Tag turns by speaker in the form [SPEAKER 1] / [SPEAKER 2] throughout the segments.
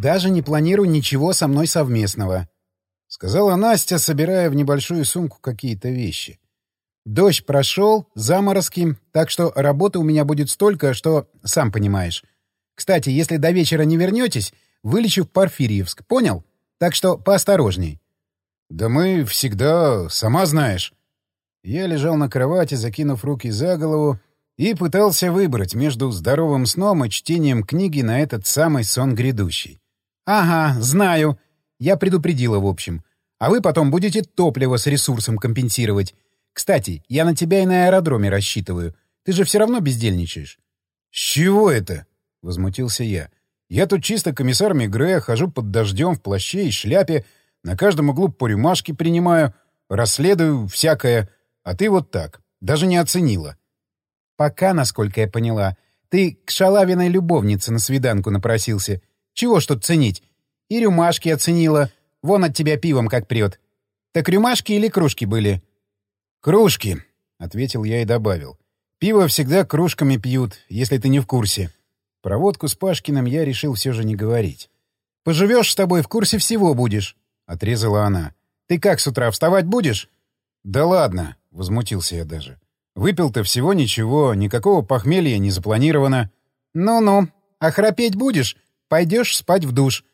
[SPEAKER 1] даже не планирую ничего со мной совместного», — сказала Настя, собирая в небольшую сумку какие-то вещи. «Дождь прошел, заморозки, так что работы у меня будет столько, что сам понимаешь. Кстати, если до вечера не вернетесь, вылечу в Порфирьевск, понял? Так что поосторожней». «Да мы всегда, сама знаешь». Я лежал на кровати, закинув руки за голову, и пытался выбрать между здоровым сном и чтением книги на этот самый сон грядущий. «Ага, знаю. Я предупредила, в общем. А вы потом будете топливо с ресурсом компенсировать. Кстати, я на тебя и на аэродроме рассчитываю. Ты же все равно бездельничаешь». «С чего это?» — возмутился я. «Я тут чисто комиссар Мегре, хожу под дождем в плаще и шляпе, на каждом углу по рюмашке принимаю, расследую всякое, а ты вот так, даже не оценила». «Пока, насколько я поняла, ты к шалавиной любовнице на свиданку напросился. Чего ж тут ценить? И рюмашки оценила, вон от тебя пивом как прет. Так рюмашки или кружки были?» «Кружки», — ответил я и добавил. «Пиво всегда кружками пьют, если ты не в курсе». Про водку с Пашкиным я решил все же не говорить. «Поживешь с тобой, в курсе всего будешь», — отрезала она. «Ты как с утра, вставать будешь?» «Да ладно», — возмутился я даже. «Выпил-то всего ничего, никакого похмелья не запланировано». «Ну-ну, а храпеть будешь? Пойдешь спать в душ».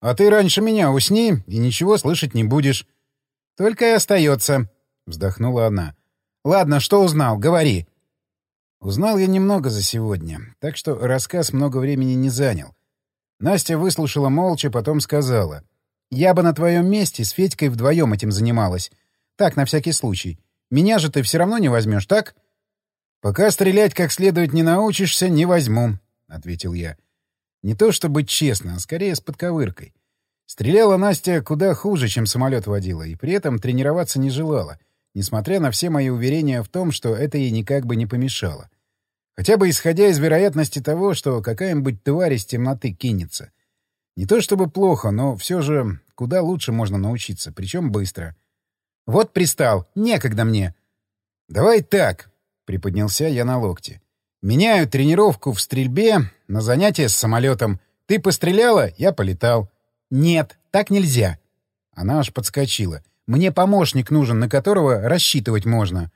[SPEAKER 1] «А ты раньше меня усни и ничего слышать не будешь». «Только и остается», — вздохнула она. «Ладно, что узнал? Говори». Узнал я немного за сегодня, так что рассказ много времени не занял. Настя выслушала молча, потом сказала. «Я бы на твоем месте с Федькой вдвоем этим занималась. Так, на всякий случай. Меня же ты все равно не возьмешь, так?» «Пока стрелять как следует не научишься, не возьму», — ответил я. Не то чтобы честно, а скорее с подковыркой. Стреляла Настя куда хуже, чем самолет водила, и при этом тренироваться не желала несмотря на все мои уверения в том, что это ей никак бы не помешало. Хотя бы исходя из вероятности того, что какая-нибудь тварь из темноты кинется. Не то чтобы плохо, но все же куда лучше можно научиться, причем быстро. «Вот пристал, некогда мне!» «Давай так», — приподнялся я на локте. «Меняю тренировку в стрельбе на занятие с самолетом. Ты постреляла, я полетал». «Нет, так нельзя». Она аж подскочила. Мне помощник нужен, на которого рассчитывать можно.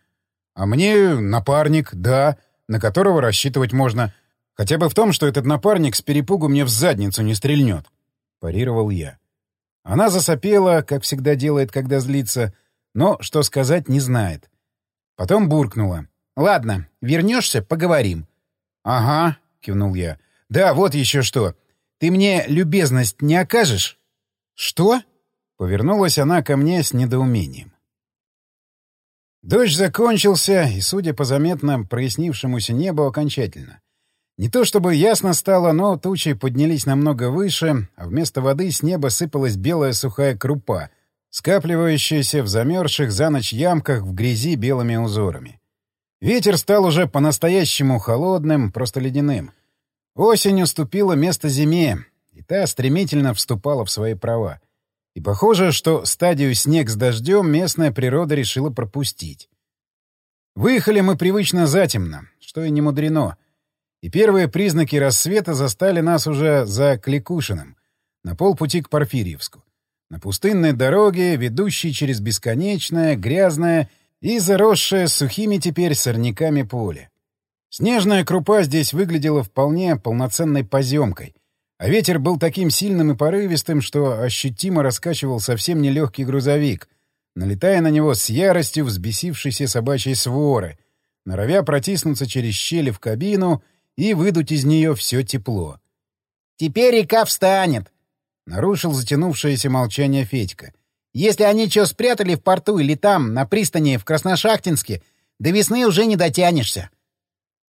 [SPEAKER 1] А мне напарник, да, на которого рассчитывать можно. Хотя бы в том, что этот напарник с перепугу мне в задницу не стрельнет. Парировал я. Она засопела, как всегда делает, когда злится, но что сказать не знает. Потом буркнула. «Ладно, вернешься, поговорим». «Ага», — кивнул я. «Да, вот еще что. Ты мне любезность не окажешь?» «Что?» Повернулась она ко мне с недоумением. Дождь закончился, и, судя по заметно прояснившемуся небу, окончательно. Не то чтобы ясно стало, но тучи поднялись намного выше, а вместо воды с неба сыпалась белая сухая крупа, скапливающаяся в замерзших за ночь ямках в грязи белыми узорами. Ветер стал уже по-настоящему холодным, просто ледяным. Осень уступила место зиме, и та стремительно вступала в свои права. И похоже, что стадию снег с дождем местная природа решила пропустить. Выехали мы привычно затемно, что и не мудрено. И первые признаки рассвета застали нас уже за Кликушиным, на полпути к Порфирьевску. На пустынной дороге, ведущей через бесконечное, грязное и заросшее сухими теперь сорняками поле. Снежная крупа здесь выглядела вполне полноценной поземкой, а ветер был таким сильным и порывистым, что ощутимо раскачивал совсем нелегкий грузовик, налетая на него с яростью взбесившейся собачьей своры, норовя протиснуться через щели в кабину и выдуть из нее все тепло. «Теперь река встанет!» — нарушил затянувшееся молчание Федька. «Если они что спрятали в порту или там, на пристани в Красношахтинске, до весны уже не дотянешься».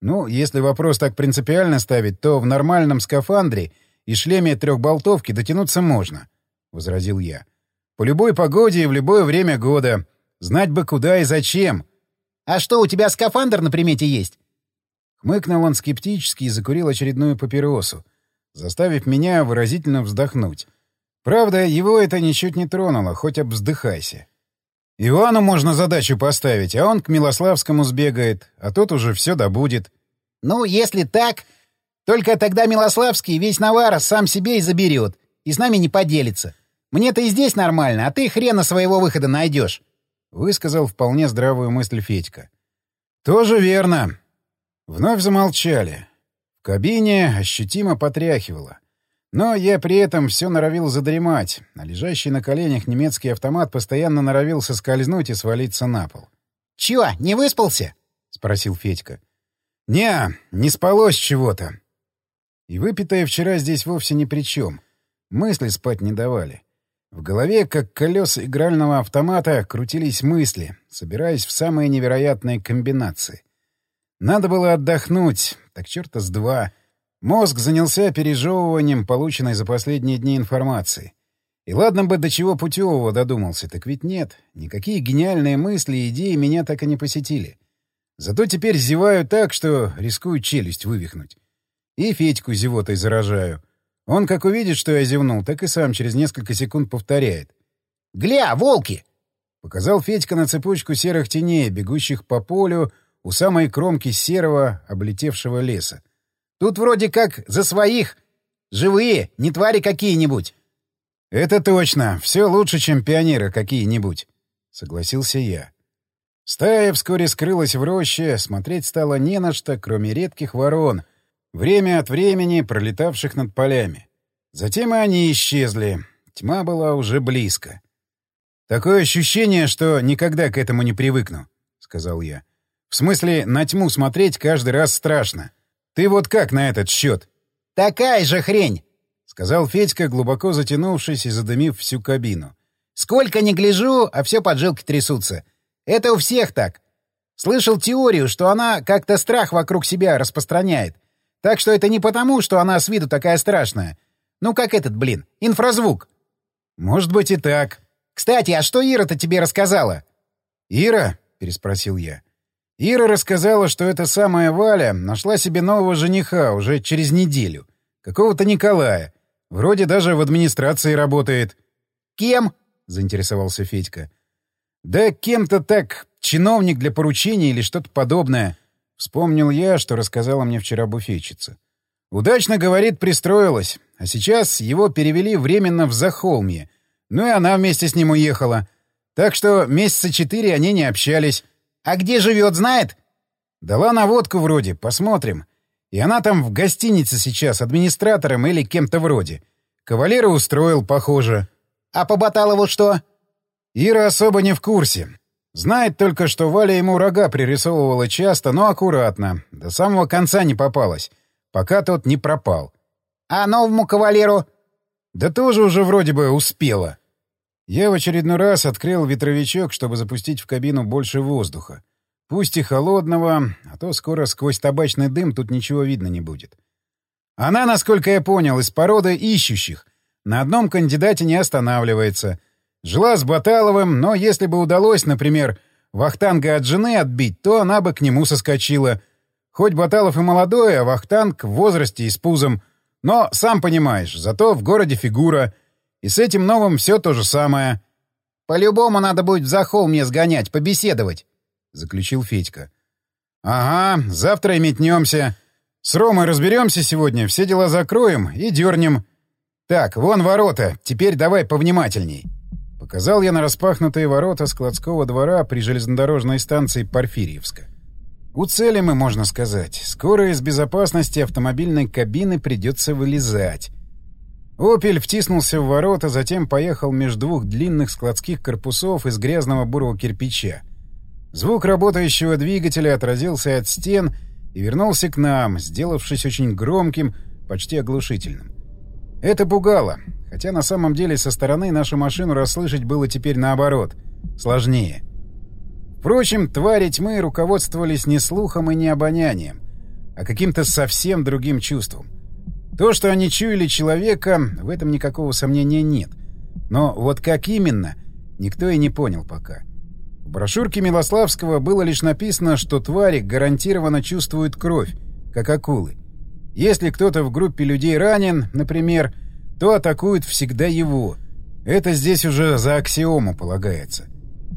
[SPEAKER 1] Ну, если вопрос так принципиально ставить, то в нормальном скафандре — и шлеме трехболтовки дотянуться можно, — возразил я. По любой погоде и в любое время года. Знать бы куда и зачем. — А что, у тебя скафандр на примете есть? Хмыкнул он скептически и закурил очередную папиросу, заставив меня выразительно вздохнуть. Правда, его это ничуть не тронуло, хоть обвздыхайся. Ивану можно задачу поставить, а он к Милославскому сбегает, а тот уже все добудет. — Ну, если так, только тогда Милославский весь Навара сам себе и заберет.
[SPEAKER 2] и с нами не поделится. Мне-то и здесь нормально, а ты хрена своего выхода найдешь.
[SPEAKER 1] Высказал вполне здравую мысль Федька. Тоже верно. Вновь замолчали. В кабине ощутимо потряхивало. Но я при этом все норовил задремать, а лежащий на коленях немецкий автомат постоянно норовил соскользнуть и свалиться на пол.
[SPEAKER 2] — Чего, не выспался?
[SPEAKER 1] — спросил Федька. — Не, не спалось чего-то. И выпитое вчера здесь вовсе ни при чем. Мысли спать не давали. В голове, как колеса игрального автомата, крутились мысли, собираясь в самые невероятные комбинации. Надо было отдохнуть, так черта с два — Мозг занялся пережевыванием полученной за последние дни информации. И ладно бы до чего путевого додумался, так ведь нет. Никакие гениальные мысли и идеи меня так и не посетили. Зато теперь зеваю так, что рискую челюсть вывихнуть. И Федьку зевотой заражаю. Он как увидит, что я зевнул, так и сам через несколько секунд повторяет.
[SPEAKER 2] «Гля, волки!»
[SPEAKER 1] Показал Федька на цепочку серых теней, бегущих по полю у самой кромки серого, облетевшего леса.
[SPEAKER 2] Тут вроде как за своих. Живые, не твари какие-нибудь.
[SPEAKER 1] — Это точно. Все лучше, чем пионеры какие-нибудь. — согласился я. Стая вскоре скрылась в роще, смотреть стало не на что, кроме редких ворон, время от времени пролетавших над полями. Затем и они исчезли. Тьма была уже близко. «Такое ощущение, что никогда к этому не привыкну», — сказал я. «В смысле, на тьму смотреть каждый раз страшно. Ты вот как на этот счет?
[SPEAKER 2] — Такая же хрень!
[SPEAKER 1] — сказал Федька, глубоко затянувшись и задымив всю кабину.
[SPEAKER 2] — Сколько не гляжу, а все поджилки трясутся. Это у всех так. Слышал теорию, что она как-то страх вокруг себя распространяет. Так что это не потому, что она с виду такая страшная. Ну, как этот, блин, инфразвук.
[SPEAKER 1] — Может быть и так.
[SPEAKER 2] — Кстати, а что Ира-то тебе рассказала?
[SPEAKER 1] — Ира? — переспросил я. Ира рассказала, что эта самая Валя нашла себе нового жениха уже через неделю. Какого-то Николая. Вроде даже в администрации работает.
[SPEAKER 2] «Кем?»
[SPEAKER 1] — заинтересовался Федька. «Да кем-то так, чиновник для поручений или что-то подобное». Вспомнил я, что рассказала мне вчера буфетчица. Удачно, говорит, пристроилась, а сейчас его перевели временно в Захолмье. Ну и она вместе с ним уехала. Так что месяца четыре они не общались.
[SPEAKER 2] А где живет, знает?
[SPEAKER 1] Дала наводку вроде, посмотрим. И она там в гостинице сейчас администратором или кем-то вроде. Кавалера устроил, похоже.
[SPEAKER 2] А по Баталову что?
[SPEAKER 1] Ира особо не в курсе. Знает только, что Валя ему рога пририсовывала часто, но аккуратно. До самого конца не попалась. Пока тот не пропал.
[SPEAKER 2] А новому кавалеру?
[SPEAKER 1] Да тоже уже вроде бы успела. Я в очередной раз открыл ветровичок, чтобы запустить в кабину больше воздуха. Пусть и холодного, а то скоро сквозь табачный дым тут ничего видно не будет. Она, насколько я понял, из породы ищущих. На одном кандидате не останавливается. Жила с Баталовым, но если бы удалось, например, Вахтанга от жены отбить, то она бы к нему соскочила. Хоть Баталов и молодой, а Вахтанг в возрасте и с пузом. Но, сам понимаешь, зато в городе фигура — и с этим новым все то же самое.
[SPEAKER 2] — По-любому надо будет в захол мне сгонять, побеседовать, — заключил Федька.
[SPEAKER 1] — Ага, завтра и метнемся. С Ромой разберемся сегодня, все дела закроем и дернем. Так, вон ворота, теперь давай повнимательней. Показал я на распахнутые ворота складского двора при железнодорожной станции Порфирьевска. У цели мы, можно сказать. Скоро из безопасности автомобильной кабины придется вылезать. «Опель» втиснулся в ворота, затем поехал между двух длинных складских корпусов из грязного бурого кирпича. Звук работающего двигателя отразился от стен и вернулся к нам, сделавшись очень громким, почти оглушительным. Это пугало, хотя на самом деле со стороны нашу машину расслышать было теперь наоборот, сложнее. Впрочем, твари тьмы руководствовались не слухом и не обонянием, а каким-то совсем другим чувством — то, что они чуяли человека, в этом никакого сомнения нет. Но вот как именно, никто и не понял пока. В брошюрке Милославского было лишь написано, что твари гарантированно чувствуют кровь, как акулы. Если кто-то в группе людей ранен, например, то атакуют всегда его. Это здесь уже за аксиому полагается.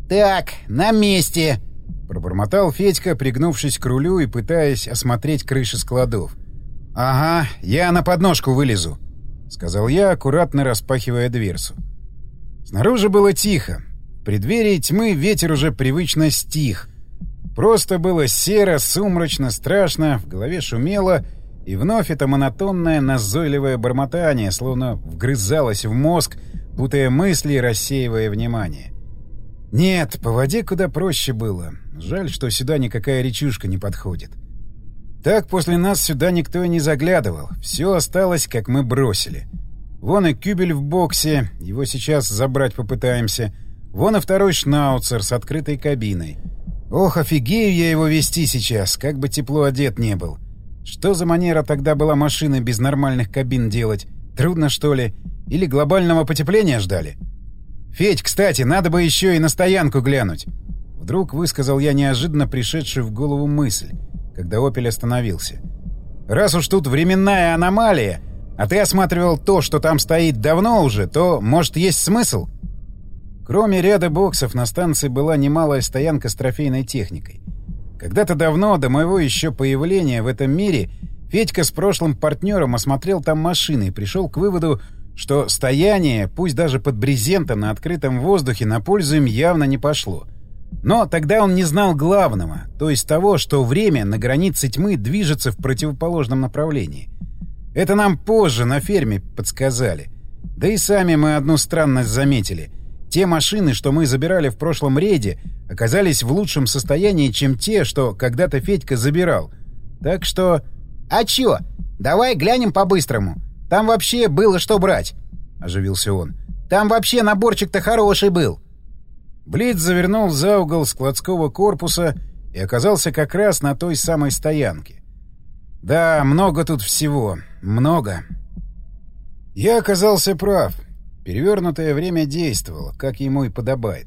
[SPEAKER 2] «Так, на месте!»
[SPEAKER 1] — пробормотал Федька, пригнувшись к рулю и пытаясь осмотреть крыши складов. «Ага, я на подножку вылезу», — сказал я, аккуратно распахивая дверцу. Снаружи было тихо. В преддверии тьмы ветер уже привычно стих. Просто было серо, сумрачно, страшно, в голове шумело, и вновь это монотонное, назойливое бормотание, словно вгрызалось в мозг, путая мысли и рассеивая внимание. Нет, по воде куда проще было. Жаль, что сюда никакая речушка не подходит. Так после нас сюда никто и не заглядывал. Все осталось, как мы бросили. Вон и кюбель в боксе, его сейчас забрать попытаемся. Вон и второй шнауцер с открытой кабиной. Ох, офигею я его вести сейчас, как бы тепло одет не был. Что за манера тогда была машины без нормальных кабин делать? Трудно, что ли? Или глобального потепления ждали? «Федь, кстати, надо бы еще и на стоянку глянуть!» Вдруг высказал я неожиданно пришедшую в голову мысль когда «Опель» остановился. «Раз уж тут временная аномалия, а ты осматривал то, что там стоит давно уже, то, может, есть смысл?» Кроме ряда боксов, на станции была немалая стоянка с трофейной техникой. Когда-то давно, до моего еще появления в этом мире, Федька с прошлым партнером осмотрел там машины и пришел к выводу, что стояние, пусть даже под брезентом на открытом воздухе, на пользу им явно не пошло. Но тогда он не знал главного, то есть того, что время на границе тьмы движется в противоположном направлении. Это нам позже на ферме подсказали. Да и сами мы одну странность заметили. Те машины, что мы забирали в прошлом рейде, оказались в лучшем состоянии, чем те, что когда-то Федька забирал. Так что... «А чё? Давай глянем по-быстрому. Там вообще было что брать», — оживился он. «Там вообще наборчик-то хороший был». Блиц завернул за угол складского корпуса и оказался как раз на той самой стоянке. Да, много тут всего. Много. Я оказался прав. Перевернутое время действовало, как ему и подобает.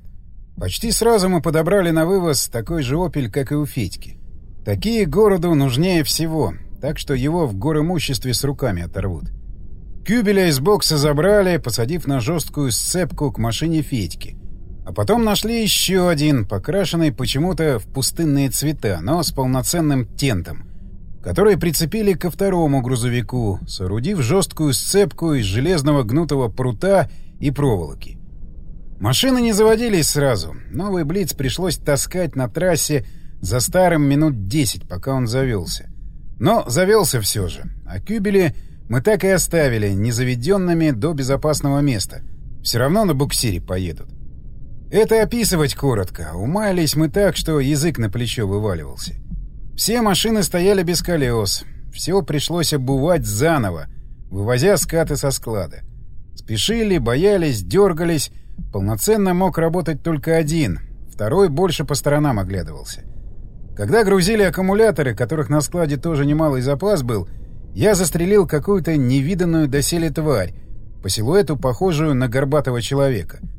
[SPEAKER 1] Почти сразу мы подобрали на вывоз такой же «Опель», как и у Федьки. Такие городу нужнее всего, так что его в горимуществе с руками оторвут. Кюбеля из бокса забрали, посадив на жесткую сцепку к машине Федьки — а потом нашли еще один, покрашенный почему-то в пустынные цвета, но с полноценным тентом, который прицепили ко второму грузовику, соорудив жесткую сцепку из железного гнутого прута и проволоки. Машины не заводились сразу. Новый Блиц пришлось таскать на трассе за старым минут 10, пока он завелся. Но завелся все же. А кюбели мы так и оставили, незаведенными до безопасного места. Все равно на буксире поедут. Это описывать коротко. Умаялись мы так, что язык на плечо вываливался. Все машины стояли без колес. Все пришлось обувать заново, вывозя скаты со склада. Спешили, боялись, дергались. Полноценно мог работать только один. Второй больше по сторонам оглядывался. Когда грузили аккумуляторы, которых на складе тоже немалый запас был, я застрелил какую-то невиданную доселе тварь, по силуэту похожую на горбатого человека —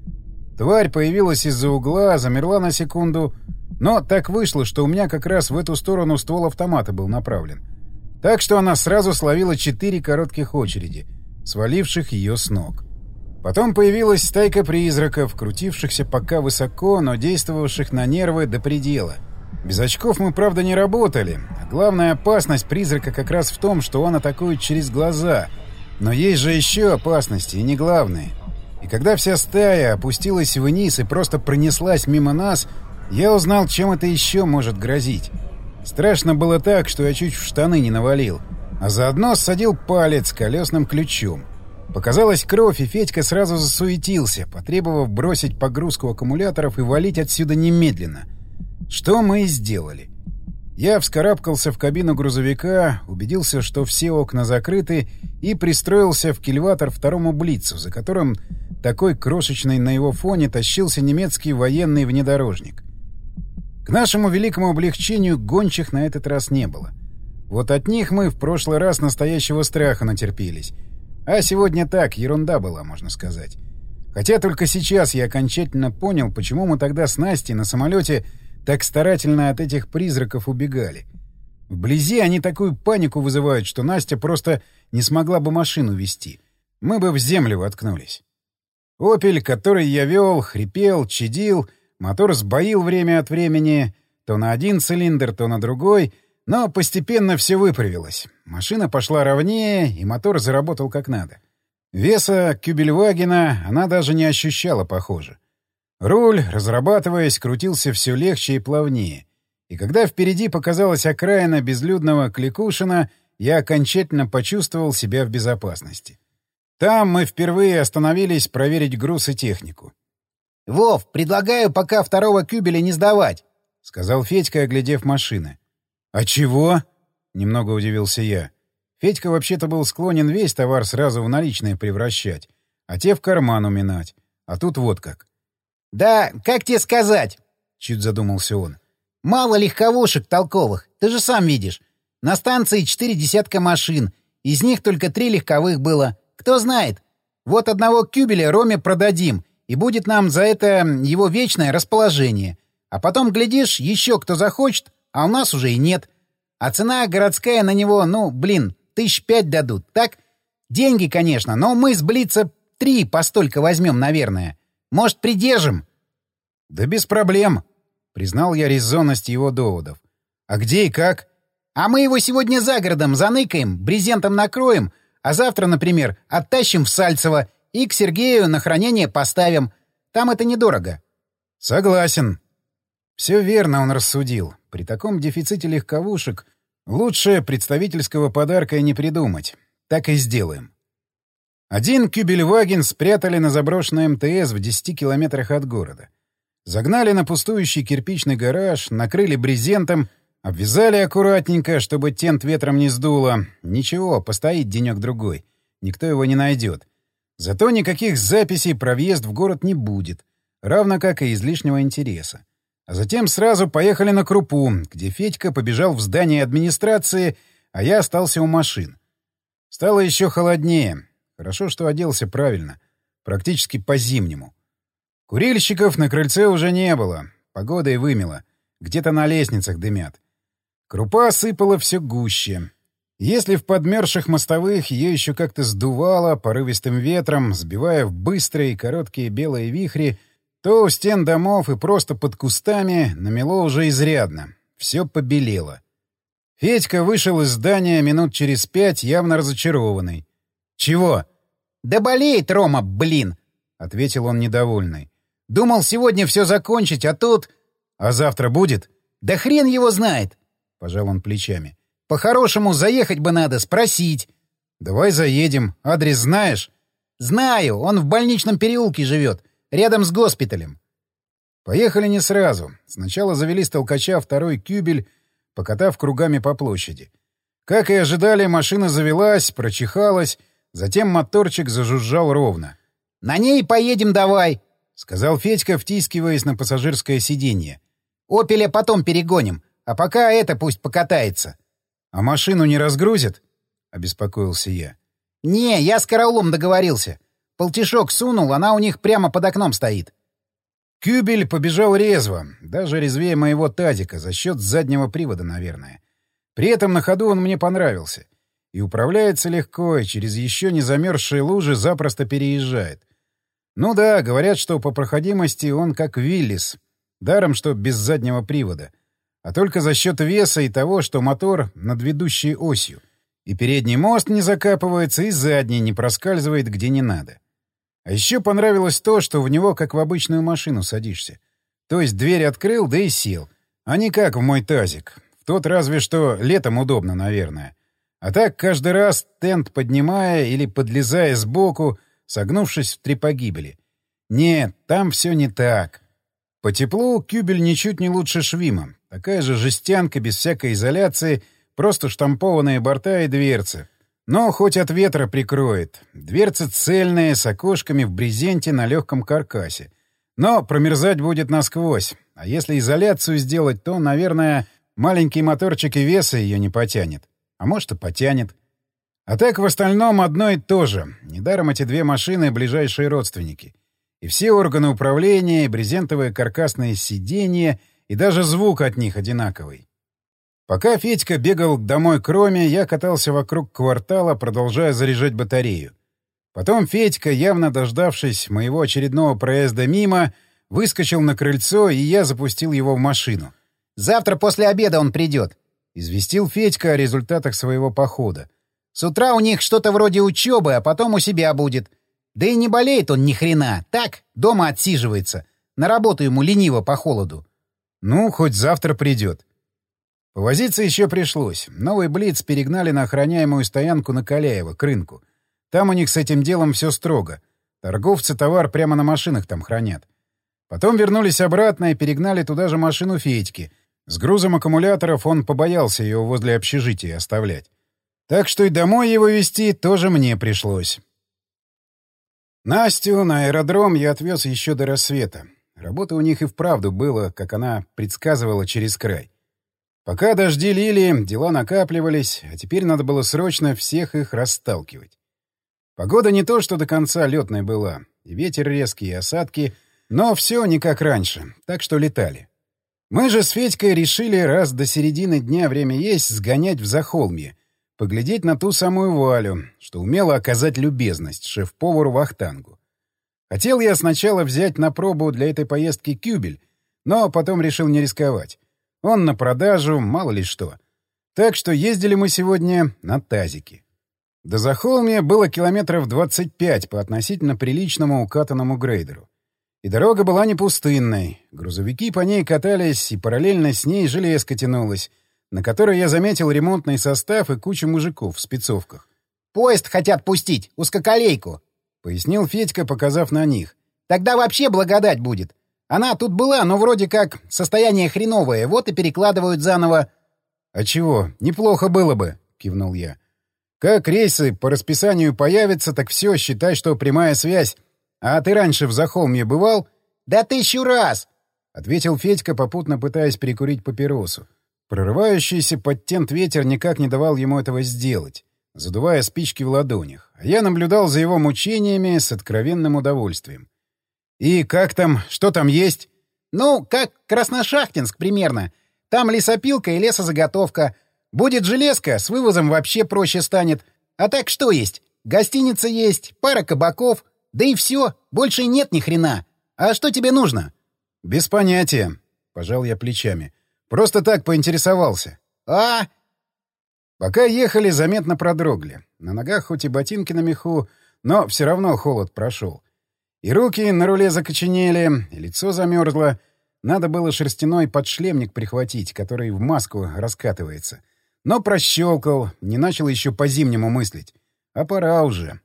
[SPEAKER 1] Тварь появилась из-за угла, замерла на секунду, но так вышло, что у меня как раз в эту сторону ствол автомата был направлен. Так что она сразу словила четыре коротких очереди, сваливших ее с ног. Потом появилась стайка призраков, крутившихся пока высоко, но действовавших на нервы до предела. Без очков мы, правда, не работали. А главная опасность призрака как раз в том, что он атакует через глаза. Но есть же еще опасности, и не главные. Когда вся стая опустилась вниз и просто пронеслась мимо нас, я узнал, чем это еще может грозить. Страшно было так, что я чуть в штаны не навалил, а заодно ссадил палец колесным ключом. Показалась кровь, и Федька сразу засуетился, потребовав бросить погрузку аккумуляторов и валить отсюда немедленно. Что мы и сделали. Я вскарабкался в кабину грузовика, убедился, что все окна закрыты, и пристроился в кильватор второму Блицу, за которым такой крошечный на его фоне тащился немецкий военный внедорожник. К нашему великому облегчению гончих на этот раз не было. Вот от них мы в прошлый раз настоящего страха натерпелись. А сегодня так, ерунда была, можно сказать. Хотя только сейчас я окончательно понял, почему мы тогда с Настей на самолете так старательно от этих призраков убегали. Вблизи они такую панику вызывают, что Настя просто не смогла бы машину вести. Мы бы в землю воткнулись. «Опель», который я вел, хрипел, чадил, мотор сбоил время от времени, то на один цилиндр, то на другой, но постепенно все выправилось. Машина пошла ровнее, и мотор заработал как надо. Веса Кюбельвагена она даже не ощущала, похоже. Руль, разрабатываясь, крутился все легче и плавнее. И когда впереди показалась окраина безлюдного Кликушина, я окончательно почувствовал себя в безопасности. Там мы впервые остановились проверить груз и технику.
[SPEAKER 2] — Вов, предлагаю пока второго кюбеля не сдавать, —
[SPEAKER 1] сказал Федька, оглядев машины. — А чего? — немного удивился я. Федька вообще-то был склонен весь товар сразу в наличные превращать, а те в карман уминать. А тут вот как.
[SPEAKER 2] — Да, как тебе сказать? — чуть задумался он. — Мало легковушек толковых, ты же сам видишь. На станции четыре десятка машин, из них только три легковых было. Кто знает. Вот одного кюбеля Роме продадим, и будет нам за это его вечное расположение. А потом, глядишь, еще кто захочет, а у нас уже и нет. А цена городская на него, ну, блин, тысяч пять дадут, так? Деньги, конечно, но мы с Блица три постолько возьмем, наверное. Может, придержим?
[SPEAKER 1] — Да без проблем, — признал я резонность его доводов. — А где и как?
[SPEAKER 2] — А мы его сегодня за городом заныкаем, брезентом накроем, а завтра, например, оттащим в Сальцево и к Сергею на хранение поставим. Там это недорого.
[SPEAKER 1] — Согласен. Все верно он рассудил. При таком дефиците легковушек Лучше представительского подарка и не придумать. Так и сделаем. Один Кюбельваген спрятали на заброшенной МТС в 10 километрах от города. Загнали на пустующий кирпичный гараж, накрыли брезентом, обвязали аккуратненько, чтобы тент ветром не сдуло. Ничего, постоит денек-другой. Никто его не найдет. Зато никаких записей про въезд в город не будет, равно как и излишнего интереса. А затем сразу поехали на Крупу, где Федька побежал в здание администрации, а я остался у машин. Стало еще холоднее. Хорошо, что оделся правильно. Практически по-зимнему. Курильщиков на крыльце уже не было. Погода и вымела. Где-то на лестницах дымят. Крупа сыпала все гуще. Если в подмерзших мостовых ее еще как-то сдувало порывистым ветром, сбивая в быстрые короткие белые вихри, то у стен домов и просто под кустами намело уже изрядно. Все побелело. Федька вышел из здания минут через пять, явно разочарованный. «Чего?»
[SPEAKER 2] «Да болеет Рома, блин!» — ответил он недовольный. «Думал сегодня все закончить, а тут...»
[SPEAKER 1] «А завтра будет?»
[SPEAKER 2] «Да хрен его знает!» — пожал он плечами. «По-хорошему заехать бы надо, спросить».
[SPEAKER 1] «Давай заедем. Адрес знаешь?»
[SPEAKER 2] «Знаю. Он в больничном переулке живет. Рядом с госпиталем.
[SPEAKER 1] Поехали не сразу. Сначала завели с толкача второй кюбель, покатав кругами по площади. Как и ожидали, машина завелась, прочихалась, затем моторчик зажужжал ровно.
[SPEAKER 2] «На ней поедем давай!»
[SPEAKER 1] — сказал Федька, втискиваясь на пассажирское сиденье.
[SPEAKER 2] «Опеля потом перегоним, а пока это пусть покатается».
[SPEAKER 1] «А машину не разгрузят?» — обеспокоился я.
[SPEAKER 2] «Не, я с караулом договорился. Полтишок сунул, она у них прямо под окном стоит.
[SPEAKER 1] Кюбель побежал резво, даже резвее моего тазика, за счет заднего привода, наверное. При этом на ходу он мне понравился. И управляется легко, и через еще не замерзшие лужи запросто переезжает. Ну да, говорят, что по проходимости он как Виллис, даром что без заднего привода, а только за счет веса и того, что мотор над ведущей осью. И передний мост не закапывается, и задний не проскальзывает где не надо. А еще понравилось то, что в него как в обычную машину садишься. То есть дверь открыл, да и сел. А не как в мой тазик. В тот разве что летом удобно, наверное. А так каждый раз тент поднимая или подлезая сбоку, согнувшись в три погибели. Нет, там все не так. По теплу кюбель ничуть не лучше швима. Такая же жестянка без всякой изоляции, просто штампованные борта и дверцы. Но хоть от ветра прикроет. Дверцы цельные, с окошками в брезенте на легком каркасе. Но промерзать будет насквозь. А если изоляцию сделать, то, наверное, маленький моторчик и веса ее не потянет. А может и потянет. А так в остальном одно и то же. Недаром эти две машины — ближайшие родственники. И все органы управления, и брезентовые каркасные сиденья, и даже звук от них одинаковый. Пока Федька бегал домой к Роме, я катался вокруг квартала, продолжая заряжать батарею. Потом Федька, явно дождавшись моего очередного проезда мимо, выскочил на крыльцо, и я запустил его в машину.
[SPEAKER 2] «Завтра после обеда он придет», —
[SPEAKER 1] известил Федька о результатах своего похода.
[SPEAKER 2] С утра у них что-то вроде учебы, а потом у себя будет. Да и не болеет он ни хрена. Так, дома отсиживается. На работу ему лениво по холоду.
[SPEAKER 1] Ну, хоть завтра придет. Повозиться еще пришлось. Новый Блиц перегнали на охраняемую стоянку на Каляево, к рынку. Там у них с этим делом все строго. Торговцы товар прямо на машинах там хранят. Потом вернулись обратно и перегнали туда же машину Федьки. С грузом аккумуляторов он побоялся ее возле общежития оставлять. Так что и домой его везти тоже мне пришлось. Настю на аэродром я отвез еще до рассвета. Работа у них и вправду было, как она предсказывала, через край. Пока дожди лили, дела накапливались, а теперь надо было срочно всех их расталкивать. Погода не то, что до конца летной была. И ветер резкий, и осадки, но все не как раньше, так что летали. Мы же с Федькой решили раз до середины дня время есть сгонять в Захолмье, поглядеть на ту самую Валю, что умела оказать любезность шеф-повару Вахтангу. Хотел я сначала взять на пробу для этой поездки кюбель, но потом решил не рисковать. Он на продажу, мало ли что. Так что ездили мы сегодня на тазике. До Захолмья было километров 25 по относительно приличному укатанному грейдеру. И дорога была не пустынной. Грузовики по ней катались, и параллельно с ней железка тянулась, на которой я заметил ремонтный состав и кучу мужиков в спецовках.
[SPEAKER 2] «Поезд хотят пустить, узкоколейку», — пояснил Федька, показав на них. «Тогда вообще благодать будет. Она тут была, но вроде как состояние хреновое, вот и перекладывают заново.
[SPEAKER 1] — А чего, неплохо было бы, — кивнул я. — Как рейсы по расписанию появятся, так все, считай, что прямая связь. А ты раньше в Захолмье бывал?
[SPEAKER 2] — Да тысячу раз!
[SPEAKER 1] — ответил Федька, попутно пытаясь перекурить папиросу. Прорывающийся под тент ветер никак не давал ему этого сделать, задувая спички в ладонях, а я наблюдал за его мучениями с откровенным удовольствием. «И как там? Что там есть?»
[SPEAKER 2] «Ну, как Красношахтинск примерно. Там лесопилка и лесозаготовка. Будет железка, с вывозом вообще проще станет. А так что есть? Гостиница есть, пара кабаков. Да и все, больше нет ни хрена. А что тебе нужно?»
[SPEAKER 1] «Без понятия», — пожал я плечами. «Просто так поинтересовался».
[SPEAKER 2] «А?»
[SPEAKER 1] Пока ехали, заметно продрогли. На ногах хоть и ботинки на меху, но все равно холод прошел. И руки на руле закоченели, и лицо замерзло. Надо было шерстяной подшлемник прихватить, который в маску раскатывается. Но прощелкал, не начал еще по-зимнему мыслить. А пора уже.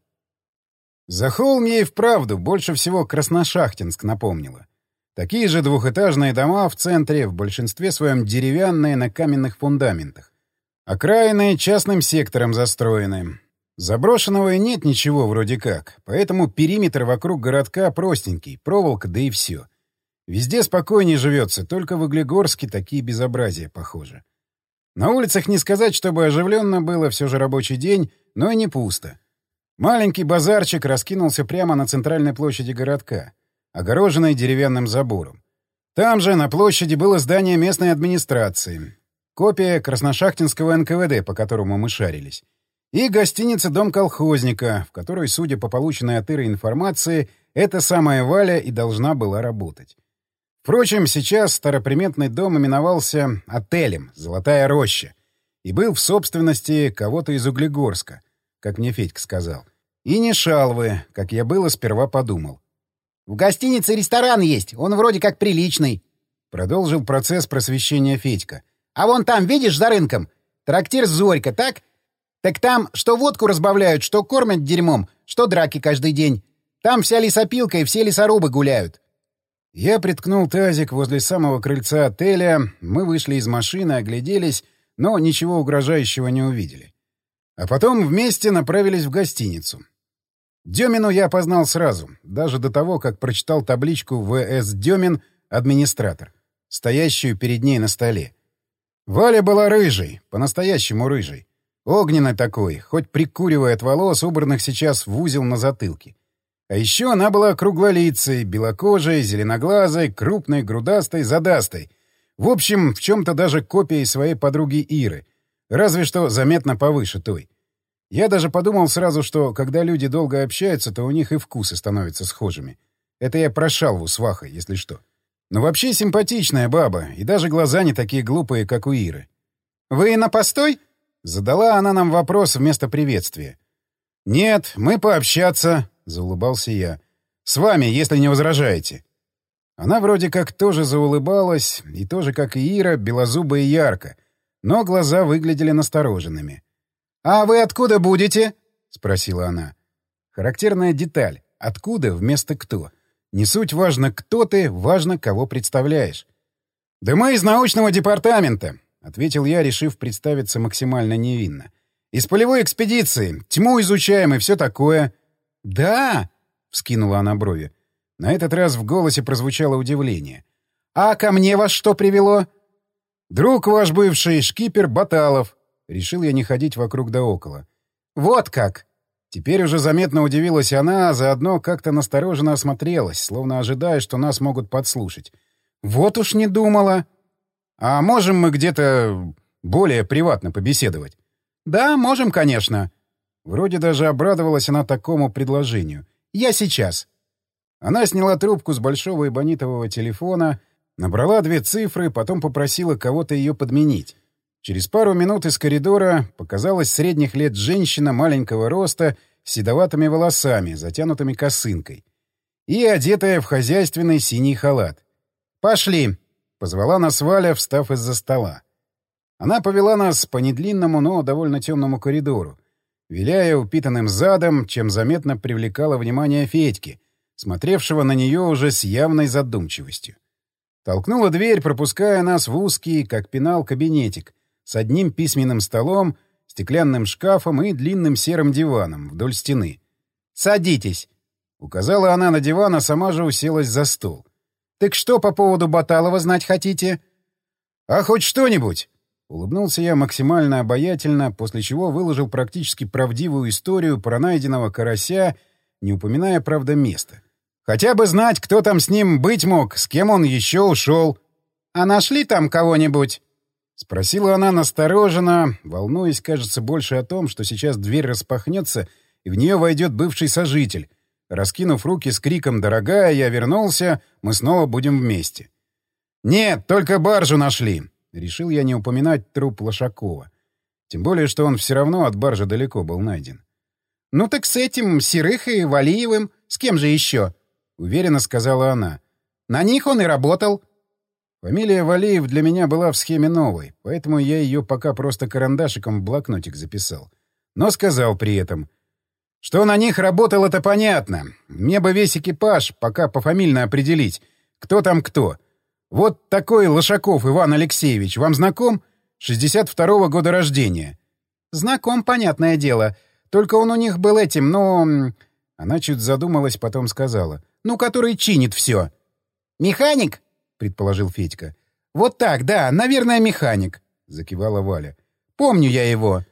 [SPEAKER 1] Захол мне и вправду больше всего Красношахтинск напомнило. Такие же двухэтажные дома в центре, в большинстве своем деревянные на каменных фундаментах. Окраины частным сектором застроены. Заброшенного и нет ничего вроде как, поэтому периметр вокруг городка простенький, проволока, да и все. Везде спокойнее живется, только в Углегорске такие безобразия похожи. На улицах не сказать, чтобы оживленно было, все же рабочий день, но и не пусто. Маленький базарчик раскинулся прямо на центральной площади городка, огороженный деревянным забором. Там же, на площади, было здание местной администрации. Копия красношахтинского НКВД, по которому мы шарились. И гостиница «Дом колхозника», в которой, судя по полученной от Иры информации, эта самая Валя и должна была работать. Впрочем, сейчас староприметный дом именовался отелем «Золотая роща» и был в собственности кого-то из Углегорска, как мне Федька сказал. И не шалвы, как я было сперва подумал.
[SPEAKER 2] «В гостинице ресторан есть, он вроде как приличный», —
[SPEAKER 1] продолжил процесс просвещения Федька.
[SPEAKER 2] «А вон там, видишь, за рынком? Трактир «Зорька», так? Так там что водку разбавляют, что кормят дерьмом, что драки каждый день. Там вся лесопилка и все лесорубы гуляют.
[SPEAKER 1] Я приткнул тазик возле самого крыльца отеля, мы вышли из машины, огляделись, но ничего угрожающего не увидели. А потом вместе направились в гостиницу. Демину я опознал сразу, даже до того, как прочитал табличку «ВС Демин, администратор», стоящую перед ней на столе. Валя была рыжей, по-настоящему рыжей. Огненный такой, хоть прикуривая от волос, убранных сейчас в узел на затылке. А еще она была круглолицей, белокожей, зеленоглазой, крупной, грудастой, задастой. В общем, в чем-то даже копией своей подруги Иры. Разве что заметно повыше той. Я даже подумал сразу, что когда люди долго общаются, то у них и вкусы становятся схожими. Это я про шалву с Вахой, если что. Но вообще симпатичная баба, и даже глаза не такие глупые, как у Иры.
[SPEAKER 2] «Вы на постой?»
[SPEAKER 1] Задала она нам вопрос вместо приветствия. «Нет, мы пообщаться», — заулыбался я. «С вами, если не возражаете». Она вроде как тоже заулыбалась, и тоже, как и Ира, белозубая и ярко, но глаза выглядели настороженными. «А вы откуда будете?» — спросила она. Характерная деталь. Откуда вместо кто. Не суть важно, кто ты, важно, кого представляешь. «Да мы из научного департамента», — ответил я, решив представиться максимально невинно. «Из полевой экспедиции. Тьму изучаем и все такое». «Да?» — вскинула она брови. На этот раз в голосе прозвучало удивление. «А ко мне вас что привело?» «Друг ваш бывший, шкипер Баталов». Решил я не ходить вокруг да около. «Вот как!» Теперь уже заметно удивилась она, а заодно как-то настороженно осмотрелась, словно ожидая, что нас могут подслушать. «Вот уж не думала!» «А можем мы где-то более приватно побеседовать?» «Да, можем, конечно». Вроде даже обрадовалась она такому предложению. «Я сейчас». Она сняла трубку с большого эбонитового телефона, набрала две цифры, потом попросила кого-то ее подменить. Через пару минут из коридора показалась средних лет женщина маленького роста с седоватыми волосами, затянутыми косынкой, и одетая в хозяйственный синий халат. «Пошли!» — позвала нас Валя, встав из-за стола. Она повела нас по недлинному, но довольно темному коридору, виляя упитанным задом, чем заметно привлекала внимание Федьки, смотревшего на нее уже с явной задумчивостью. Толкнула дверь, пропуская нас в узкий, как пенал, кабинетик — с одним письменным столом, стеклянным шкафом и длинным серым диваном вдоль стены. «Садитесь!» — указала она на диван, а сама же уселась за стол. «Так что по поводу Баталова знать хотите?» «А хоть что-нибудь!» Улыбнулся я максимально обаятельно, после чего выложил практически правдивую историю про найденного карася, не упоминая, правда, места. Хотя бы знать, кто там с ним быть мог, с кем он еще ушел. «А нашли там кого-нибудь?» — спросила она настороженно, волнуясь, кажется, больше о том, что сейчас дверь распахнется, и в нее войдет бывший сожитель. Раскинув руки с криком «Дорогая, я вернулся, мы снова будем вместе». «Нет, только баржу нашли!» — решил я не упоминать труп Лошакова. Тем более, что он все равно от баржи далеко был найден. «Ну так с этим, Серыхой, Валиевым, с кем же еще?» — уверенно сказала она. «На них он и работал». Фамилия Валеев для меня была в схеме новой, поэтому я ее пока просто карандашиком в блокнотик записал. Но сказал при этом. Что на них работал, это понятно. Мне бы весь экипаж пока пофамильно определить, кто там кто. Вот такой Лошаков Иван Алексеевич. Вам знаком? 62-го года рождения. Знаком, понятное дело. Только он у них был этим, но... Она чуть задумалась, потом сказала. Ну, который чинит все. «Механик?» предположил Федька. «Вот так, да, наверное, механик», — закивала Валя. «Помню я его».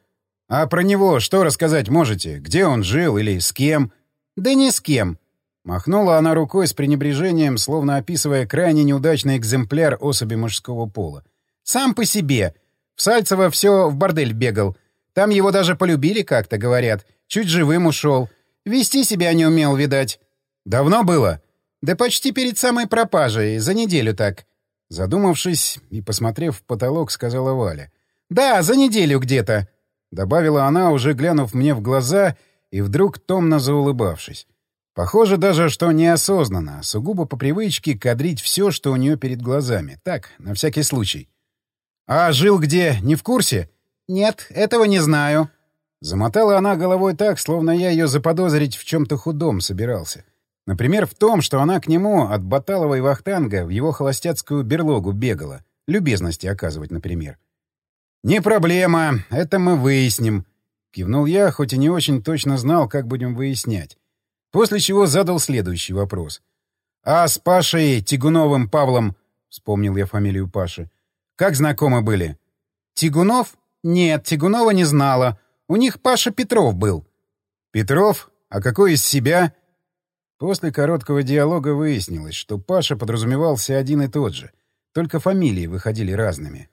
[SPEAKER 1] «А про него что рассказать можете? Где он жил или с кем?» «Да не с кем». Махнула она рукой с пренебрежением, словно описывая крайне неудачный экземпляр особи мужского пола. «Сам по себе. В Сальцево все в бордель бегал. Там его даже полюбили как-то, говорят. Чуть живым ушел. Вести себя не умел, видать». «Давно было?» Да почти перед самой пропажей, за неделю так. Задумавшись и посмотрев в потолок, сказала Валя. «Да, за неделю где-то», — добавила она, уже глянув мне в глаза и вдруг томно заулыбавшись. Похоже даже, что неосознанно, сугубо по привычке кадрить все, что у нее перед глазами. Так, на всякий случай. «А жил где? Не в курсе?» «Нет, этого не знаю». Замотала она головой так, словно я ее заподозрить в чем-то худом собирался. Например, в том, что она к нему от Баталова и Вахтанга в его холостяцкую берлогу бегала. Любезности оказывать, например. «Не проблема, это мы выясним», — кивнул я, хоть и не очень точно знал, как будем выяснять. После чего задал следующий вопрос. «А с Пашей Тигуновым Павлом...» — вспомнил я фамилию Паши. «Как знакомы были?» «Тигунов? Нет, Тигунова не знала. У них Паша Петров был». «Петров? А какой из себя?» После короткого диалога выяснилось, что Паша подразумевался один и тот же, только фамилии выходили разными.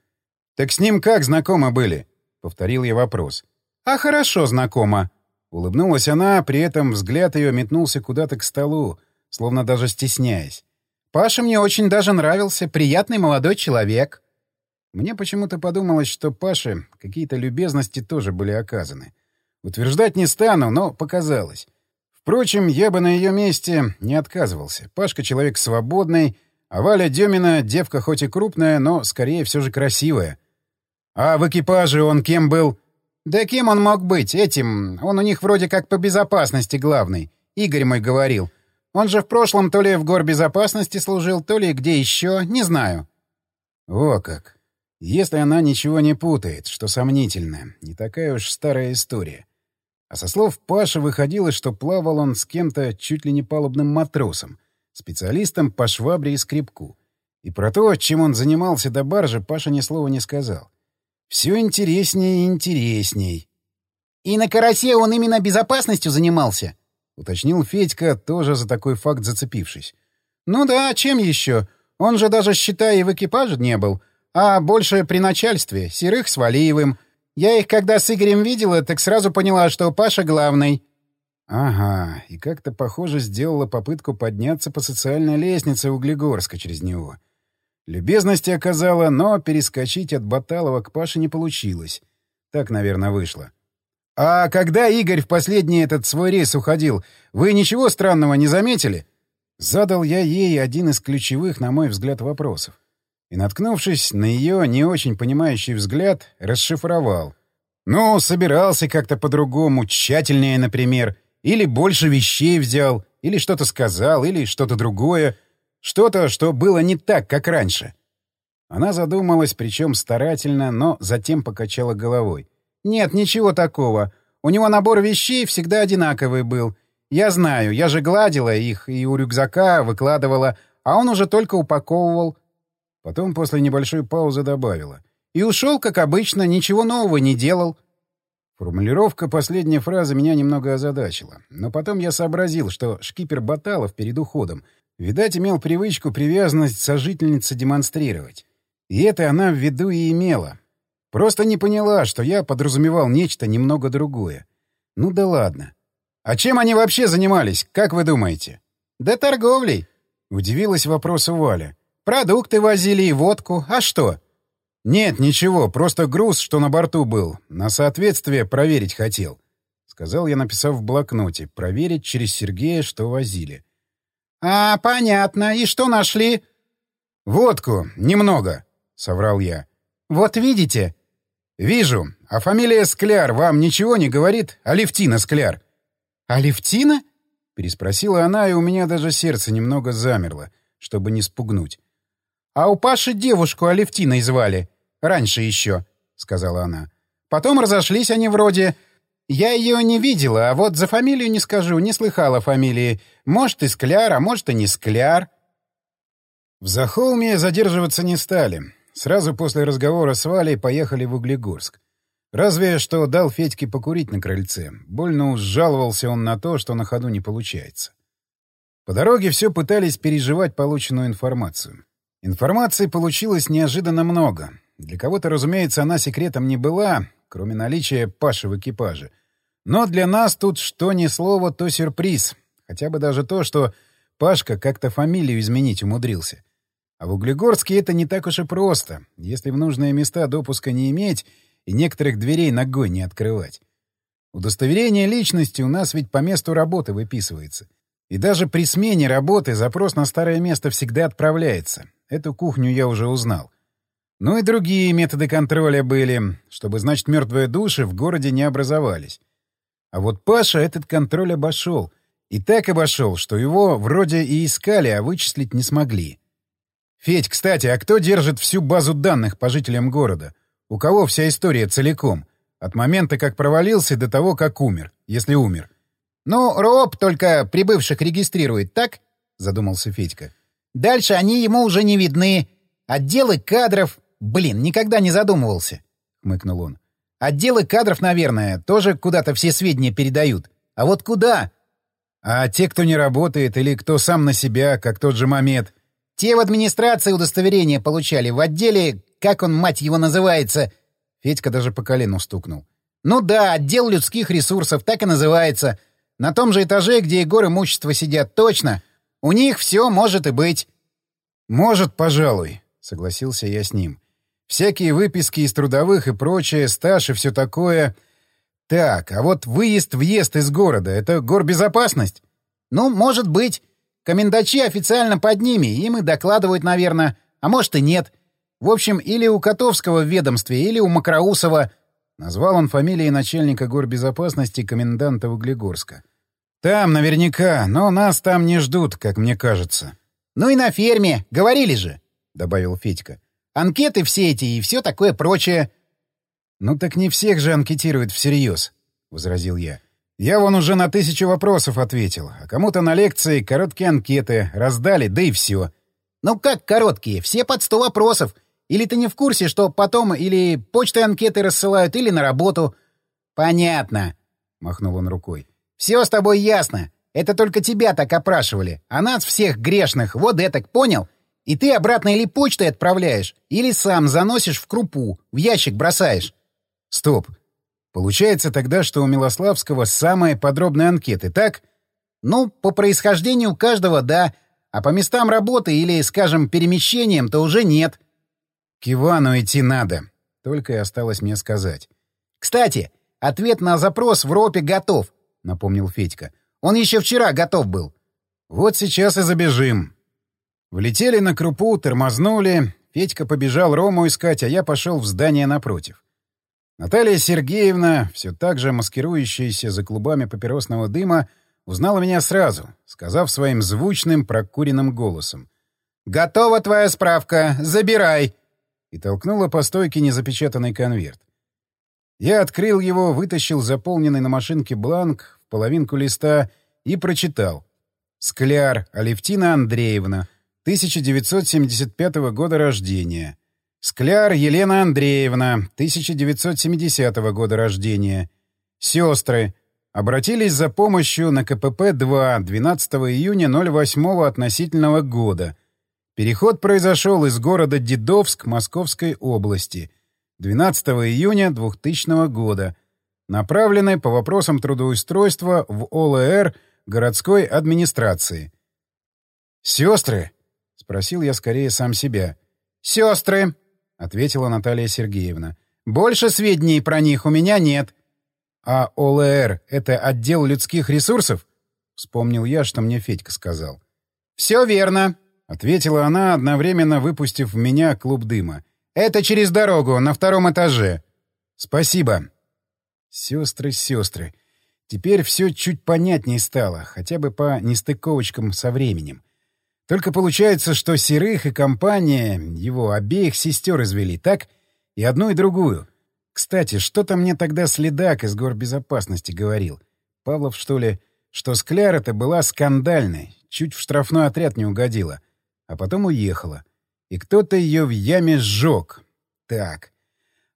[SPEAKER 1] «Так с ним как знакомы были?» — повторил я вопрос. «А хорошо знакома». Улыбнулась она, при этом взгляд ее метнулся куда-то к столу, словно даже стесняясь. «Паша мне очень даже нравился, приятный молодой человек». Мне почему-то подумалось, что Паше какие-то любезности тоже были оказаны. Утверждать не стану, но показалось. Впрочем, я бы на ее месте не отказывался. Пашка человек свободный, а Валя Демина девка хоть и крупная, но скорее все же красивая. А в экипаже он кем был? Да кем он мог быть? Этим. Он у них вроде как по безопасности главный. Игорь мой говорил. Он же в прошлом то ли в горбезопасности служил, то ли где еще, не знаю. О как. Если она ничего не путает, что сомнительно, не такая уж старая история. А со слов Паши выходило, что плавал он с кем-то чуть ли не палубным матросом, специалистом по швабре и скребку. И про то, чем он занимался до баржи, Паша ни слова не сказал. Все интереснее и интересней.
[SPEAKER 2] «И на карасе он именно безопасностью занимался?»
[SPEAKER 1] — уточнил Федька, тоже за такой факт зацепившись. «Ну да, чем еще? Он же даже, считай, и в экипаже не был, а больше при начальстве, Серых с Валиевым». Я их когда с Игорем видела, так сразу поняла, что Паша главный. Ага, и как-то, похоже, сделала попытку подняться по социальной лестнице Углегорска через него. Любезности оказала, но перескочить от Баталова к Паше не получилось. Так, наверное, вышло. «А когда Игорь в последний этот свой рейс уходил, вы ничего странного не заметили?» Задал я ей один из ключевых, на мой взгляд, вопросов и, наткнувшись на ее не очень понимающий взгляд, расшифровал. Ну, собирался как-то по-другому, тщательнее, например, или больше вещей взял, или что-то сказал, или что-то другое, что-то, что было не так, как раньше. Она задумалась, причем старательно, но затем покачала головой. «Нет, ничего такого. У него набор вещей всегда одинаковый был. Я знаю, я же гладила их и у рюкзака выкладывала, а он уже только упаковывал. Потом после небольшой паузы добавила. «И ушел, как обычно, ничего нового не делал». Формулировка последней фразы меня немного озадачила. Но потом я сообразил, что шкипер Баталов перед уходом, видать, имел привычку привязанность сожительницы демонстрировать. И это она в виду и имела. Просто не поняла, что я подразумевал нечто немного другое. Ну да ладно. А чем они вообще занимались, как вы думаете? Да торговлей. Удивилась вопросу Валя. Продукты возили и водку. А что? Нет, ничего, просто груз, что на борту был. На соответствие проверить хотел. Сказал я, написав в блокноте. Проверить через Сергея, что возили. А, понятно. И что нашли? Водку. Немного, соврал я. Вот видите? Вижу. А фамилия Скляр вам ничего не говорит? Алевтина Скляр. Алевтина? Переспросила она, и у меня даже сердце немного замерло, чтобы не спугнуть. А у Паши девушку Алевтиной звали. Раньше еще, — сказала она. Потом разошлись они вроде... Я ее не видела, а вот за фамилию не скажу, не слыхала фамилии. Может, и Скляр, а может, и не Скляр. В Захолме задерживаться не стали. Сразу после разговора с Валей поехали в Углегорск. Разве что дал Федьке покурить на крыльце. Больно уж жаловался он на то, что на ходу не получается. По дороге все пытались переживать полученную информацию. Информации получилось неожиданно много. Для кого-то, разумеется, она секретом не была, кроме наличия Паши в экипаже. Но для нас тут что ни слово, то сюрприз. Хотя бы даже то, что Пашка как-то фамилию изменить умудрился. А в Углегорске это не так уж и просто, если в нужные места допуска не иметь и некоторых дверей ногой не открывать. Удостоверение личности у нас ведь по месту работы выписывается. И даже при смене работы запрос на старое место всегда отправляется. Эту кухню я уже узнал. Ну и другие методы контроля были, чтобы, значит, мертвые души в городе не образовались. А вот Паша этот контроль обошел. И так обошел, что его вроде и искали, а вычислить не смогли. Федь, кстати, а кто держит всю базу данных по жителям города? У кого вся история целиком? От момента, как провалился, до того, как умер, если умер. «Ну, РОП только прибывших регистрирует, так?» — задумался Федька. Дальше они ему уже не видны. Отделы кадров... Блин, никогда не задумывался, — хмыкнул он. Отделы кадров, наверное, тоже куда-то все сведения передают. А вот куда? А те, кто не работает, или кто сам на себя, как тот же Мамед? Те в администрации удостоверения получали. В отделе, как он, мать его, называется? Федька даже по колену стукнул. Ну да, отдел людских ресурсов, так и называется. На том же этаже, где и горы сидят, точно. У них все может и быть. — Может, пожалуй, — согласился я с ним. Всякие выписки из трудовых и прочее, стаж и все такое. Так, а вот выезд-въезд из города — это горбезопасность?
[SPEAKER 2] Ну, может быть. Комендачи официально под ними, им и докладывают, наверное. А может и нет. В общем, или у Котовского в ведомстве, или у Макроусова.
[SPEAKER 1] Назвал он фамилии начальника горбезопасности коменданта Углегорска. «Там наверняка, но нас там не ждут, как мне кажется».
[SPEAKER 2] «Ну и на ферме, говорили же», — добавил Федька. «Анкеты все эти и все такое прочее».
[SPEAKER 1] «Ну так не всех же анкетируют всерьез», — возразил я. «Я вон уже на тысячу вопросов ответил, а кому-то на лекции короткие анкеты раздали, да и все».
[SPEAKER 2] «Ну как короткие? Все под сто вопросов. Или ты не в курсе, что потом или почтой анкеты рассылают, или на работу?» «Понятно», — махнул он рукой. «Все с тобой ясно. Это только тебя так опрашивали. А нас всех грешных, вот этак, понял? И ты обратно или почтой отправляешь, или сам заносишь в крупу, в ящик бросаешь.
[SPEAKER 1] Стоп. Получается тогда, что у Милославского самые подробные анкеты, так?
[SPEAKER 2] Ну, по происхождению каждого — да, а по местам работы или, скажем, перемещениям то уже нет.
[SPEAKER 1] К Ивану идти надо. Только и осталось мне сказать.
[SPEAKER 2] Кстати, ответ на запрос в РОПе готов, — напомнил Федька. Он еще вчера готов был.
[SPEAKER 1] Вот сейчас и забежим. Влетели на крупу, тормознули. Федька побежал Рому искать, а я пошел в здание напротив. Наталья Сергеевна, все так же маскирующаяся за клубами папиросного дыма, узнала меня сразу, сказав своим звучным прокуренным голосом.
[SPEAKER 2] «Готова твоя справка! Забирай!»
[SPEAKER 1] и толкнула по стойке незапечатанный конверт. Я открыл его, вытащил заполненный на машинке бланк, половинку листа и прочитал. «Скляр Алевтина Андреевна, 1975 года рождения». «Скляр Елена Андреевна, 1970 года рождения». «Сестры. Обратились за помощью на КПП-2 12 июня 08 относительного года. Переход произошел из города Дедовск Московской области 12 июня 2000 года направлены по вопросам трудоустройства в ОЛР городской администрации. «Сестры?» — спросил я скорее сам себя.
[SPEAKER 2] «Сестры!» — ответила Наталья Сергеевна. «Больше сведений про них у меня нет».
[SPEAKER 1] «А ОЛР — это отдел людских ресурсов?» — вспомнил я, что мне Федька сказал.
[SPEAKER 2] «Все верно», —
[SPEAKER 1] ответила она, одновременно выпустив в меня клуб дыма.
[SPEAKER 2] «Это через дорогу, на втором этаже».
[SPEAKER 1] «Спасибо», Сестры, сестры. Теперь все чуть понятнее стало, хотя бы по нестыковочкам со временем. Только получается, что Серых и компания его обеих сестер извели, так? И одну, и другую. Кстати, что-то мне тогда следак из горбезопасности говорил. Павлов, что ли, что Скляра-то была скандальной, чуть в штрафной отряд не угодила. А потом уехала. И кто-то ее в яме сжег. Так.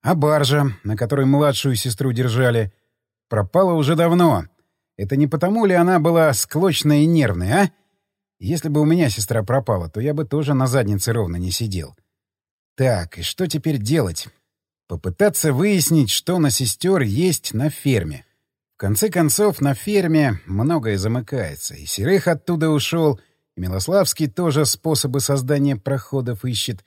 [SPEAKER 1] А баржа, на которой младшую сестру держали, пропала уже давно. Это не потому ли она была склочная и нервная, а? Если бы у меня сестра пропала, то я бы тоже на заднице ровно не сидел. Так, и что теперь делать? Попытаться выяснить, что на сестер есть на ферме. В конце концов, на ферме многое замыкается. И Серых оттуда ушел, и Милославский тоже способы создания проходов ищет.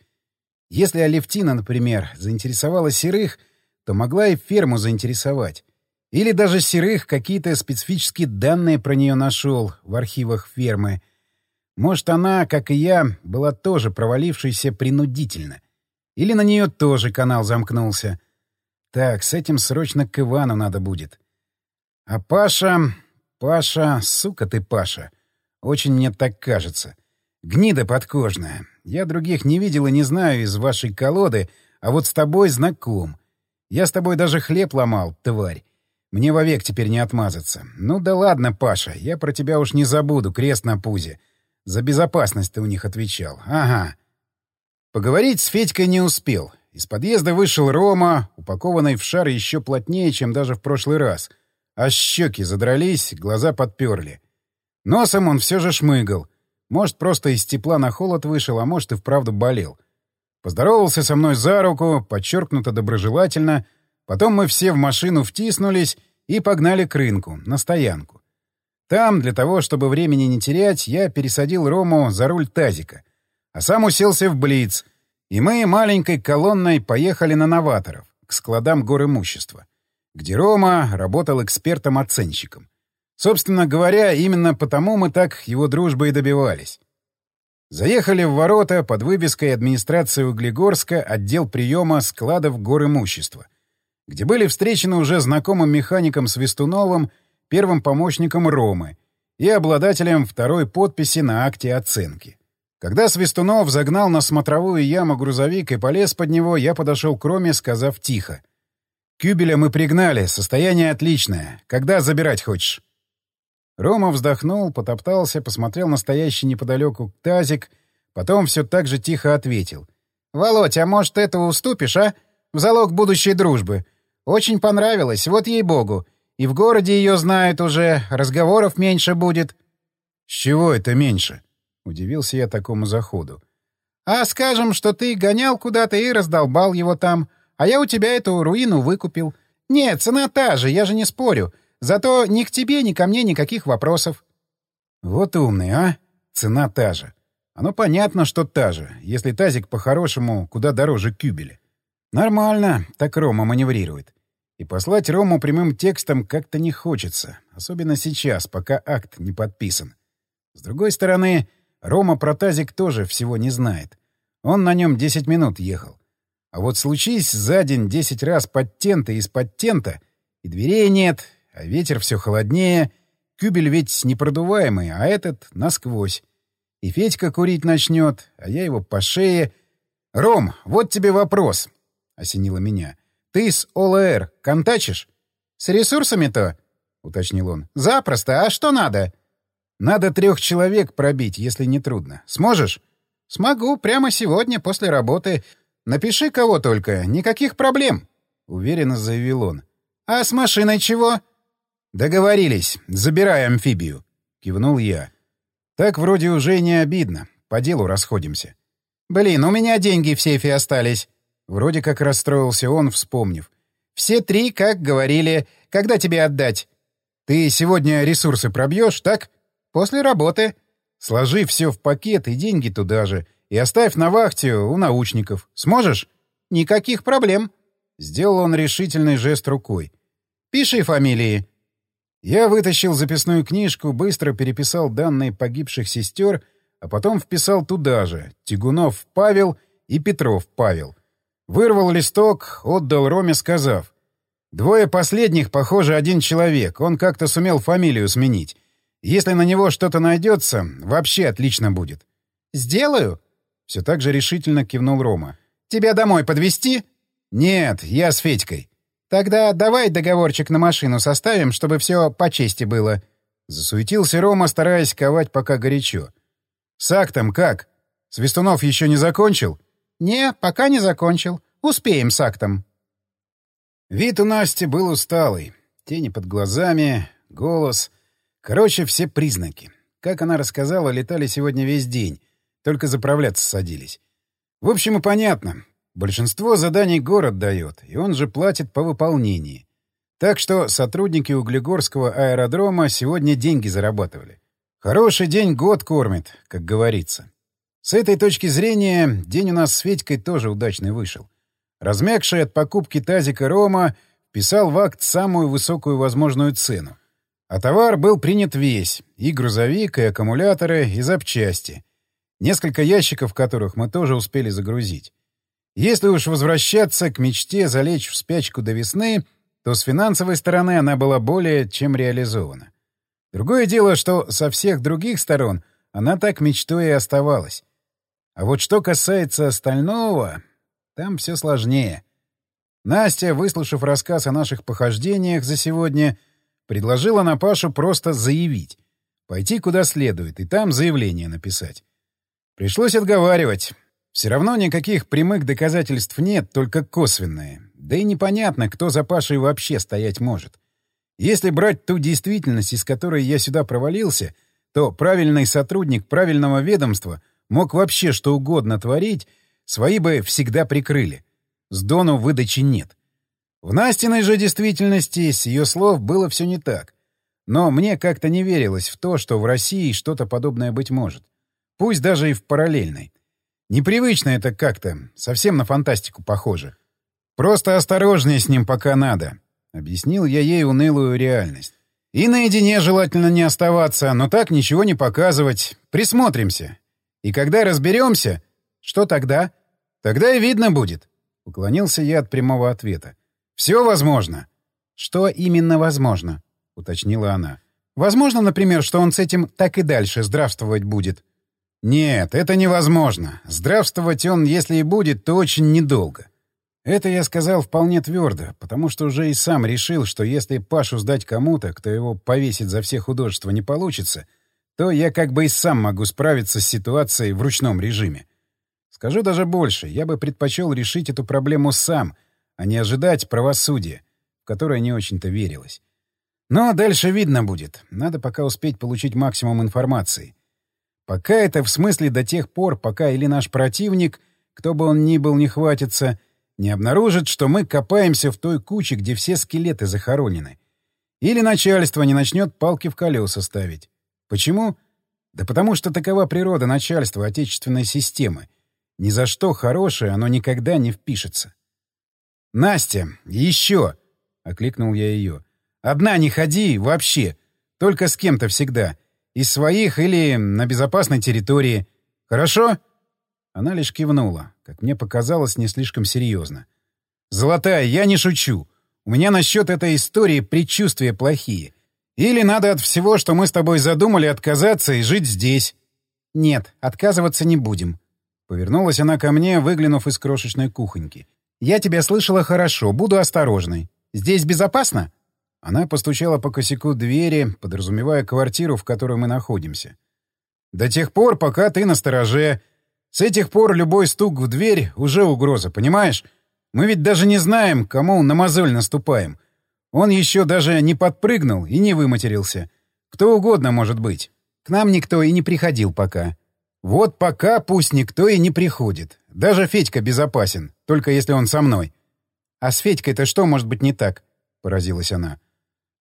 [SPEAKER 1] Если Алевтина, например, заинтересовала Серых, то могла и ферму заинтересовать. Или даже Серых какие-то специфические данные про нее нашел в архивах фермы. Может, она, как и я, была тоже провалившейся принудительно. Или на нее тоже канал замкнулся. Так, с этим срочно к Ивану надо будет. А Паша... Паша... Сука ты, Паша. Очень мне так кажется. Гнида подкожная. Я других не видел и не знаю из вашей колоды, а вот с тобой знаком. Я с тобой даже хлеб ломал, тварь. Мне вовек теперь не отмазаться. Ну да ладно, Паша, я про тебя уж не забуду, крест на пузе. За безопасность ты у них отвечал. Ага. Поговорить с Федькой не успел. Из подъезда вышел Рома, упакованный в шар еще плотнее, чем даже в прошлый раз. А щеки задрались, глаза подперли. Носом он все же шмыгал — может, просто из тепла на холод вышел, а может, и вправду болел. Поздоровался со мной за руку, подчеркнуто доброжелательно. Потом мы все в машину втиснулись и погнали к рынку, на стоянку. Там, для того, чтобы времени не терять, я пересадил Рому за руль тазика. А сам уселся в блиц. И мы маленькой колонной поехали на новаторов, к складам гор имущества, где Рома работал экспертом-оценщиком. Собственно говоря, именно потому мы так его дружбы и добивались. Заехали в ворота под вывеской администрации Углегорска отдел приема складов гор имущества, где были встречены уже знакомым механиком Свистуновым, первым помощником Ромы и обладателем второй подписи на акте оценки. Когда Свистунов загнал на смотровую яму грузовик и полез под него, я подошел к Роме, сказав тихо. «Кюбеля мы пригнали, состояние отличное. Когда забирать хочешь?» Рома вздохнул, потоптался, посмотрел на стоящий неподалеку тазик, потом все так же тихо ответил. «Володь, а может, этого уступишь, а? В залог будущей дружбы. Очень понравилось, вот ей-богу. И в городе ее знают уже, разговоров меньше будет». «С чего это меньше?» — удивился я такому заходу. «А скажем, что ты гонял куда-то и раздолбал его там, а я у тебя эту руину выкупил. Нет, цена та же, я же не спорю». Зато ни к тебе, ни ко мне никаких вопросов. Вот умный, а? Цена та же. Оно понятно, что та же, если тазик по-хорошему куда дороже кюбеля. Нормально, так Рома маневрирует. И послать Рому прямым текстом как-то не хочется, особенно сейчас, пока акт не подписан. С другой стороны, Рома про тазик тоже всего не знает. Он на нем 10 минут ехал. А вот случись за день 10 раз под тента из-под тента, и дверей нет, а ветер все холоднее. Кюбель ведь непродуваемый, а этот — насквозь. И Федька курить начнет, а я его по шее. «Ром, вот тебе вопрос», — осенило меня. «Ты с ОЛР контачишь?» «С ресурсами-то?» — уточнил он. «Запросто. А что надо?» «Надо трех человек пробить, если не трудно. Сможешь?» «Смогу. Прямо сегодня, после работы. Напиши кого только. Никаких проблем», — уверенно заявил он. «А с машиной чего?» «Договорились. Забирай амфибию», — кивнул я. «Так вроде уже не обидно. По делу расходимся». «Блин, у меня деньги в сейфе остались». Вроде как расстроился он, вспомнив. «Все три, как говорили. Когда тебе отдать?» «Ты сегодня ресурсы пробьешь, так?» «После работы». «Сложи все в пакет и деньги туда же. И оставь на вахте у научников. Сможешь?» «Никаких проблем». Сделал он решительный жест рукой. «Пиши фамилии». Я вытащил записную книжку, быстро переписал данные погибших сестер, а потом вписал туда же Тигунов Павел и Петров Павел. Вырвал листок, отдал Роме, сказав. «Двое последних, похоже, один человек. Он как-то сумел фамилию сменить. Если на него что-то найдется, вообще отлично будет». «Сделаю?» — все так же решительно кивнул Рома. «Тебя домой подвести? «Нет, я с Федькой». «Тогда давай договорчик на машину составим, чтобы все по чести было». Засуетился Рома, стараясь ковать пока горячо. «С актом как? Свистунов еще не закончил?» «Не, пока не закончил. Успеем с актом». Вид у Насти был усталый. Тени под глазами, голос. Короче, все признаки. Как она рассказала, летали сегодня весь день. Только заправляться садились. В общем, и понятно. Большинство заданий город дает, и он же платит по выполнении. Так что сотрудники Углегорского аэродрома сегодня деньги зарабатывали. Хороший день год кормит, как говорится. С этой точки зрения день у нас с Федькой тоже удачный вышел. Размягший от покупки тазика Рома писал в акт самую высокую возможную цену. А товар был принят весь — и грузовик, и аккумуляторы, и запчасти. Несколько ящиков которых мы тоже успели загрузить. Если уж возвращаться к мечте залечь в спячку до весны, то с финансовой стороны она была более чем реализована. Другое дело, что со всех других сторон она так мечтой и оставалась. А вот что касается остального, там все сложнее. Настя, выслушав рассказ о наших похождениях за сегодня, предложила на Пашу просто заявить. Пойти куда следует и там заявление написать. Пришлось отговаривать. Все равно никаких прямых доказательств нет, только косвенные. Да и непонятно, кто за Пашей вообще стоять может. Если брать ту действительность, из которой я сюда провалился, то правильный сотрудник правильного ведомства мог вообще что угодно творить, свои бы всегда прикрыли. С Дону выдачи нет. В Настиной же действительности, с ее слов, было все не так. Но мне как-то не верилось в то, что в России что-то подобное быть может. Пусть даже и в параллельной. Непривычно это как-то, совсем на фантастику похоже. Просто осторожнее с ним пока надо. Объяснил я ей унылую реальность. И наедине желательно не оставаться, но так ничего не показывать. Присмотримся. И когда разберемся... Что тогда? Тогда и видно будет. Уклонился я от прямого ответа. Все возможно. Что именно возможно? Уточнила она. Возможно, например, что он с этим так и дальше здравствовать будет. Нет, это невозможно. Здравствовать он, если и будет, то очень недолго. Это я сказал вполне твердо, потому что уже и сам решил, что если Пашу сдать кому-то, кто его повесит за все художества, не получится, то я как бы и сам могу справиться с ситуацией в ручном режиме. Скажу даже больше, я бы предпочел решить эту проблему сам, а не ожидать правосудия, в которое не очень-то верилось. Но дальше видно будет. Надо пока успеть получить максимум информации. Пока это в смысле до тех пор, пока или наш противник, кто бы он ни был, не хватится, не обнаружит, что мы копаемся в той куче, где все скелеты захоронены. Или начальство не начнет палки в колеса ставить. Почему? Да потому что такова природа начальства отечественной системы. Ни за что хорошее оно никогда не впишется. «Настя, еще!» — окликнул я ее. «Одна не ходи вообще. Только с кем-то всегда. Из своих или на безопасной территории. Хорошо?» Она лишь кивнула, как мне показалось, не слишком серьезно. «Золотая, я не шучу. У меня насчет этой истории предчувствия плохие. Или надо от всего, что мы с тобой задумали, отказаться и жить здесь?» «Нет, отказываться не будем». Повернулась она ко мне, выглянув из крошечной кухоньки. «Я тебя слышала хорошо, буду осторожной. Здесь безопасно?» Она постучала по косяку двери, подразумевая квартиру, в которой мы находимся. «До тех пор, пока ты на стороже. С этих пор любой стук в дверь — уже угроза, понимаешь? Мы ведь даже не знаем, кому на мозоль наступаем. Он еще даже не подпрыгнул и не выматерился. Кто угодно может быть. К нам никто и не приходил пока. Вот пока пусть никто и не приходит. Даже Федька безопасен, только если он со мной. А с Федькой-то что может быть не так? Поразилась она.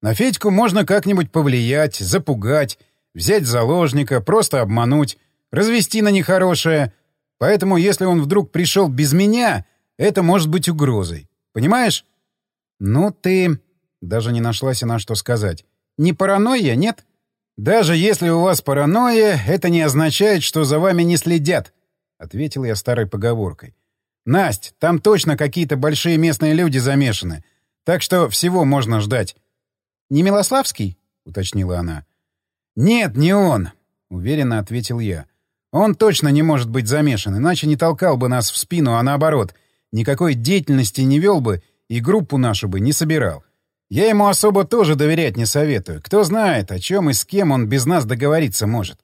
[SPEAKER 1] На Федьку можно как-нибудь повлиять, запугать, взять заложника, просто обмануть, развести на нехорошее. Поэтому если он вдруг пришел без меня, это может быть угрозой. Понимаешь? Ну ты... Даже не нашлась она, что сказать. «Не паранойя, нет?» «Даже если у вас паранойя, это не означает, что за вами не следят», — ответил я старой поговоркой. «Насть, там точно какие-то большие местные люди замешаны, так что всего можно ждать». «Не Милославский?» — уточнила она. «Нет, не он», — уверенно ответил я. «Он точно не может быть замешан, иначе не толкал бы нас в спину, а наоборот, никакой деятельности не вел бы и группу нашу бы не собирал. Я ему особо тоже доверять не советую. Кто знает, о чем и с кем он без нас договориться может.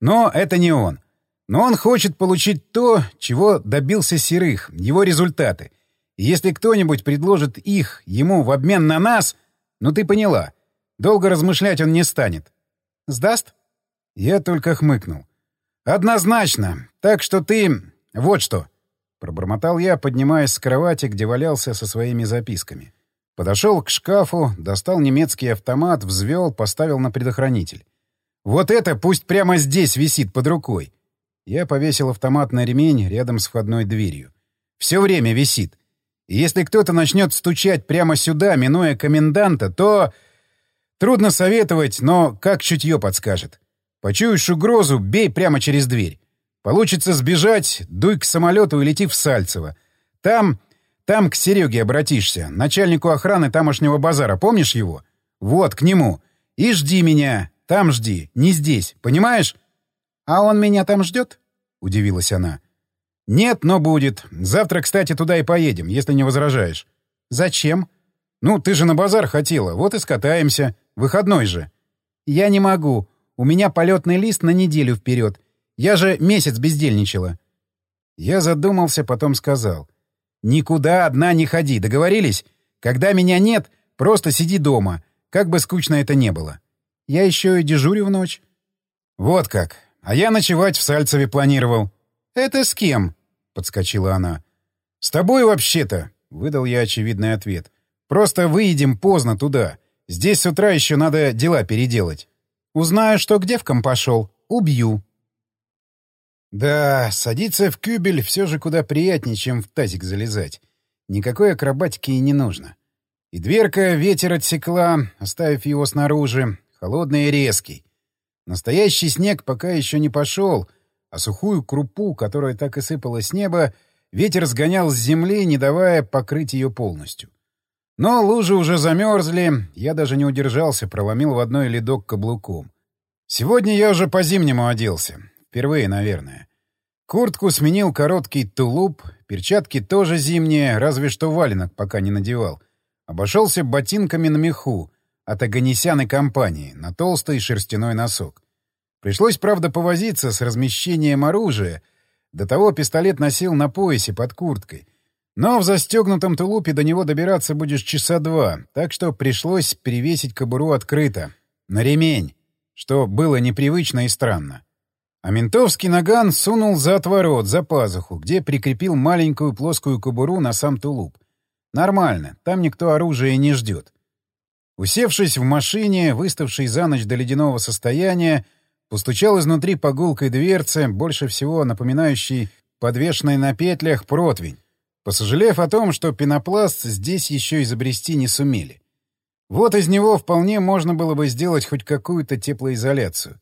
[SPEAKER 1] Но это не он. Но он хочет получить то, чего добился Серых, его результаты. И если кто-нибудь предложит их ему в обмен на нас, ну ты поняла, долго размышлять он не станет. Сдаст? Я только хмыкнул. Однозначно. Так что ты... Вот что. Пробормотал я, поднимаясь с кровати, где валялся со своими записками. Подошел к шкафу, достал немецкий автомат, взвел, поставил на предохранитель. «Вот это пусть прямо здесь висит под рукой!» Я повесил автомат на ремень рядом с входной дверью. «Все время висит. Если кто-то начнет стучать прямо сюда, минуя коменданта, то... Трудно советовать, но как чутье подскажет. Почуешь угрозу — бей прямо через дверь. Получится сбежать, дуй к самолету и лети в Сальцево. Там там к Сереге обратишься, начальнику охраны тамошнего базара, помнишь его? Вот, к нему. И жди меня. Там жди, не здесь, понимаешь? А он меня там ждет? Удивилась она. Нет, но будет. Завтра, кстати, туда и поедем, если не возражаешь. Зачем? Ну, ты же на базар хотела, вот и скатаемся. Выходной же. Я не могу. У меня полетный лист на неделю вперед. Я же месяц бездельничала. Я задумался, потом сказал — Никуда одна не ходи, договорились? Когда меня нет, просто сиди дома, как бы скучно это не было. Я еще и дежурю в ночь. Вот как. А я ночевать в Сальцеве планировал. Это с кем? Подскочила она. С тобой вообще-то, выдал я очевидный ответ. Просто выедем поздно туда. Здесь с утра еще надо дела переделать. Узнаю, что к девкам пошел, убью. Да, садиться в кюбель все же куда приятнее, чем в тазик залезать. Никакой акробатики и не нужно. И дверка ветер отсекла, оставив его снаружи, холодный и резкий. Настоящий снег пока еще не пошел, а сухую крупу, которая так и сыпала с неба, ветер сгонял с земли, не давая покрыть ее полностью. Но лужи уже замерзли, я даже не удержался, проломил в одной ледок каблуком. Сегодня я уже по-зимнему оделся. Впервые, наверное. Куртку сменил короткий тулуп, перчатки тоже зимние, разве что валенок пока не надевал. Обошелся ботинками на меху от Аганесян и компании на толстый шерстяной носок. Пришлось, правда, повозиться с размещением оружия. До того пистолет носил на поясе под курткой — но в застегнутом тулупе до него добираться будешь часа два, так что пришлось перевесить кобуру открыто, на ремень, что было непривычно и странно. А ментовский наган сунул за отворот, за пазуху, где прикрепил маленькую плоскую кобуру на сам тулуп. Нормально, там никто оружия не ждет. Усевшись в машине, выставшей за ночь до ледяного состояния, постучал изнутри по гулкой дверце, больше всего напоминающей подвешенный на петлях противень, посожалев о том, что пенопласт здесь еще изобрести не сумели. Вот из него вполне можно было бы сделать хоть какую-то теплоизоляцию.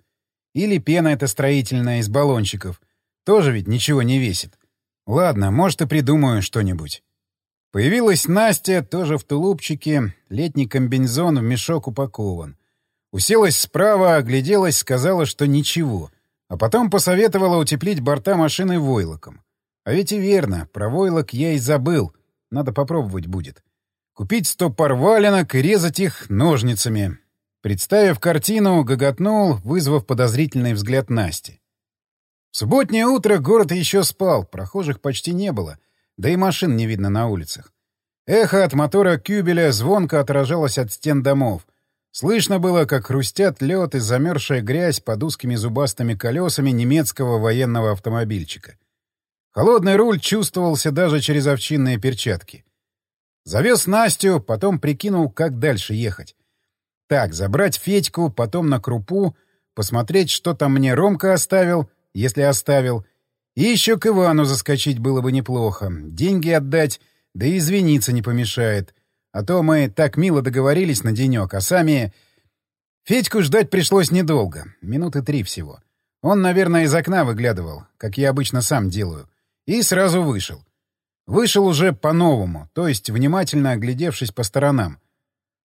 [SPEAKER 1] Или пена эта строительная из баллончиков. Тоже ведь ничего не весит. Ладно, может, и придумаю что-нибудь. Появилась Настя, тоже в тулупчике, летний комбинезон в мешок упакован. Уселась справа, огляделась, сказала, что ничего. А потом посоветовала утеплить борта машины войлоком. А ведь и верно, про войлок я и забыл. Надо попробовать будет. Купить сто пар валенок и резать их ножницами. Представив картину, гоготнул, вызвав подозрительный взгляд Насти. В субботнее утро город еще спал, прохожих почти не было, да и машин не видно на улицах. Эхо от мотора кюбеля звонко отражалось от стен домов. Слышно было, как хрустят лед и замерзшая грязь под узкими зубастыми колесами немецкого военного автомобильчика. Холодный руль чувствовался даже через овчинные перчатки. Завез Настю, потом прикинул, как дальше ехать. Так, забрать Федьку, потом на крупу, посмотреть, что там мне Ромка оставил, если оставил. И еще к Ивану заскочить было бы неплохо. Деньги отдать, да и извиниться не помешает. А то мы так мило договорились на денек, а сами... Федьку ждать пришлось недолго, минуты три всего. Он, наверное, из окна выглядывал, как я обычно сам делаю. И сразу вышел. Вышел уже по-новому, то есть внимательно оглядевшись по сторонам.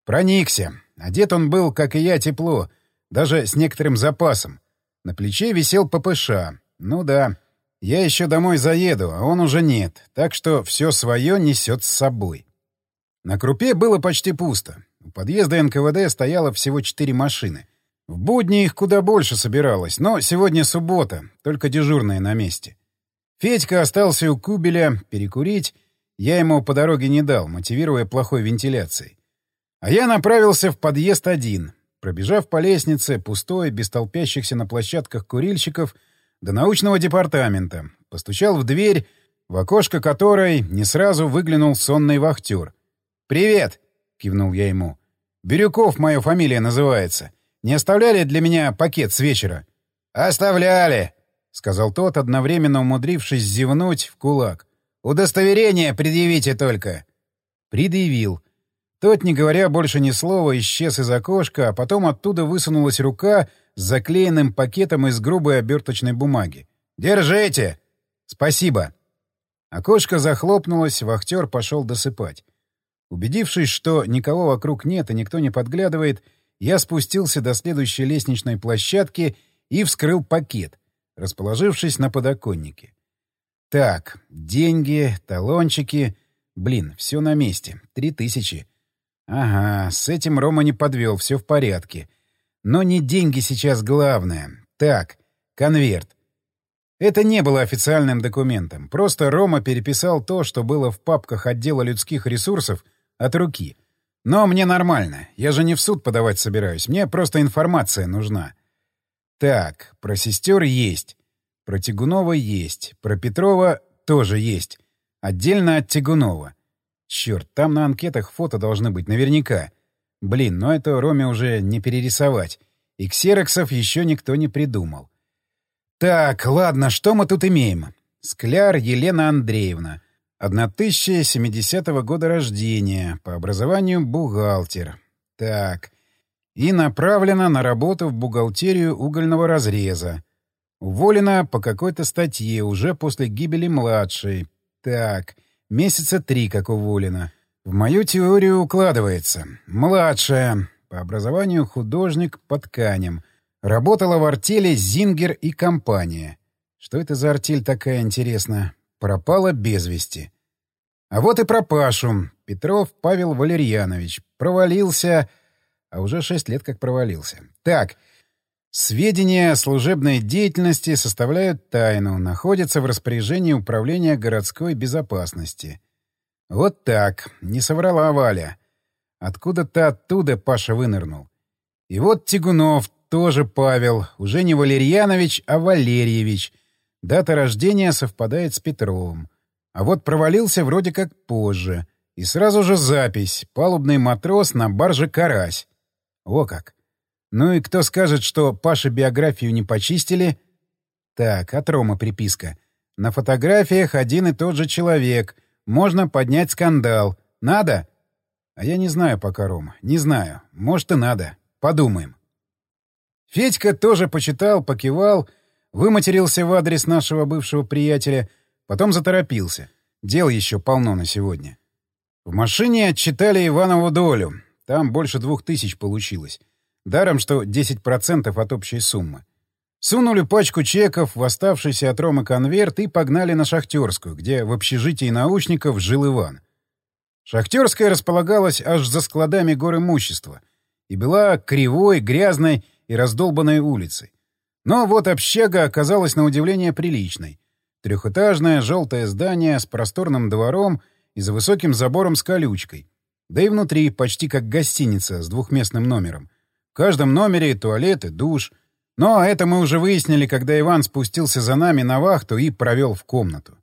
[SPEAKER 1] Проникся. Одет он был, как и я, тепло, даже с некоторым запасом. На плече висел ППШ. Ну да, я еще домой заеду, а он уже нет, так что все свое несет с собой. На крупе было почти пусто. У подъезда НКВД стояло всего четыре машины. В будни их куда больше собиралось, но сегодня суббота, только дежурные на месте. Федька остался у Кубеля перекурить. Я ему по дороге не дал, мотивируя плохой вентиляцией. А я направился в подъезд один, пробежав по лестнице, пустой, без толпящихся на площадках курильщиков, до научного департамента. Постучал в дверь, в окошко которой не сразу выглянул сонный вахтер. «Привет!» — кивнул я ему. «Бирюков моя фамилия называется. Не оставляли для меня пакет с вечера?» «Оставляли!» — сказал тот, одновременно умудрившись зевнуть в кулак. «Удостоверение предъявите только!» Предъявил. Тот, не говоря больше ни слова, исчез из окошка, а потом оттуда высунулась рука с заклеенным пакетом из грубой оберточной бумаги. «Держите!» «Спасибо!» Окошко захлопнулось, вахтер пошел досыпать. Убедившись, что никого вокруг нет и никто не подглядывает, я спустился до следующей лестничной площадки и вскрыл пакет расположившись на подоконнике. Так, деньги, талончики. Блин, все на месте. Три тысячи. Ага, с этим Рома не подвел, все в порядке. Но не деньги сейчас главное. Так, конверт. Это не было официальным документом. Просто Рома переписал то, что было в папках отдела людских ресурсов, от руки. Но мне нормально. Я же не в суд подавать собираюсь. Мне просто информация нужна. Так, про сестер есть. Про Тягунова есть. Про Петрова тоже есть. Отдельно от Тягунова. Черт, там на анкетах фото должны быть наверняка. Блин, но это Роме уже не перерисовать. И ксероксов еще никто не придумал. Так, ладно, что мы тут имеем? Скляр Елена Андреевна. 1070 года рождения. По образованию бухгалтер. Так. И направлена на работу в бухгалтерию угольного разреза. Уволена по какой-то статье уже после гибели младшей. Так. Месяца три как уволена. В мою теорию укладывается. Младшая. По образованию художник по тканям. Работала в артели «Зингер и компания». Что это за артель такая, интересно? Пропала без вести. А вот и про Пашу. Петров Павел Валерьянович. Провалился... А уже шесть лет как провалился. Так, сведения о служебной деятельности составляют тайну, находятся в распоряжении Управления городской безопасности. Вот так. Не соврала Валя. Откуда-то оттуда Паша вынырнул. И вот Тягунов, тоже Павел, уже не Валерьянович, а Валерьевич. Дата рождения совпадает с Петровым. А вот провалился вроде как позже. И сразу же запись «Палубный матрос на барже «Карась». О как! Ну и кто скажет, что Паше биографию не почистили? Так, от Рома приписка. На фотографиях один и тот же человек. Можно поднять скандал. Надо? А я не знаю пока, Рома. Не знаю. Может и надо. Подумаем. Федька тоже почитал, покивал, выматерился в адрес нашего бывшего приятеля, потом заторопился. Дел еще полно на сегодня. В машине отчитали Иванову долю. Там больше двух тысяч получилось. Даром, что 10% от общей суммы. Сунули пачку чеков в оставшийся от Ромы конверт и погнали на Шахтерскую, где в общежитии научников жил Иван. Шахтерская располагалась аж за складами гор имущества и была кривой, грязной и раздолбанной улицей. Но вот общага оказалась на удивление приличной. Трехэтажное желтое здание с просторным двором и за высоким забором с колючкой. Да и внутри почти как гостиница с двухместным номером. В каждом номере туалет и душ. Но это мы уже выяснили, когда Иван спустился за нами на вахту и провел в комнату.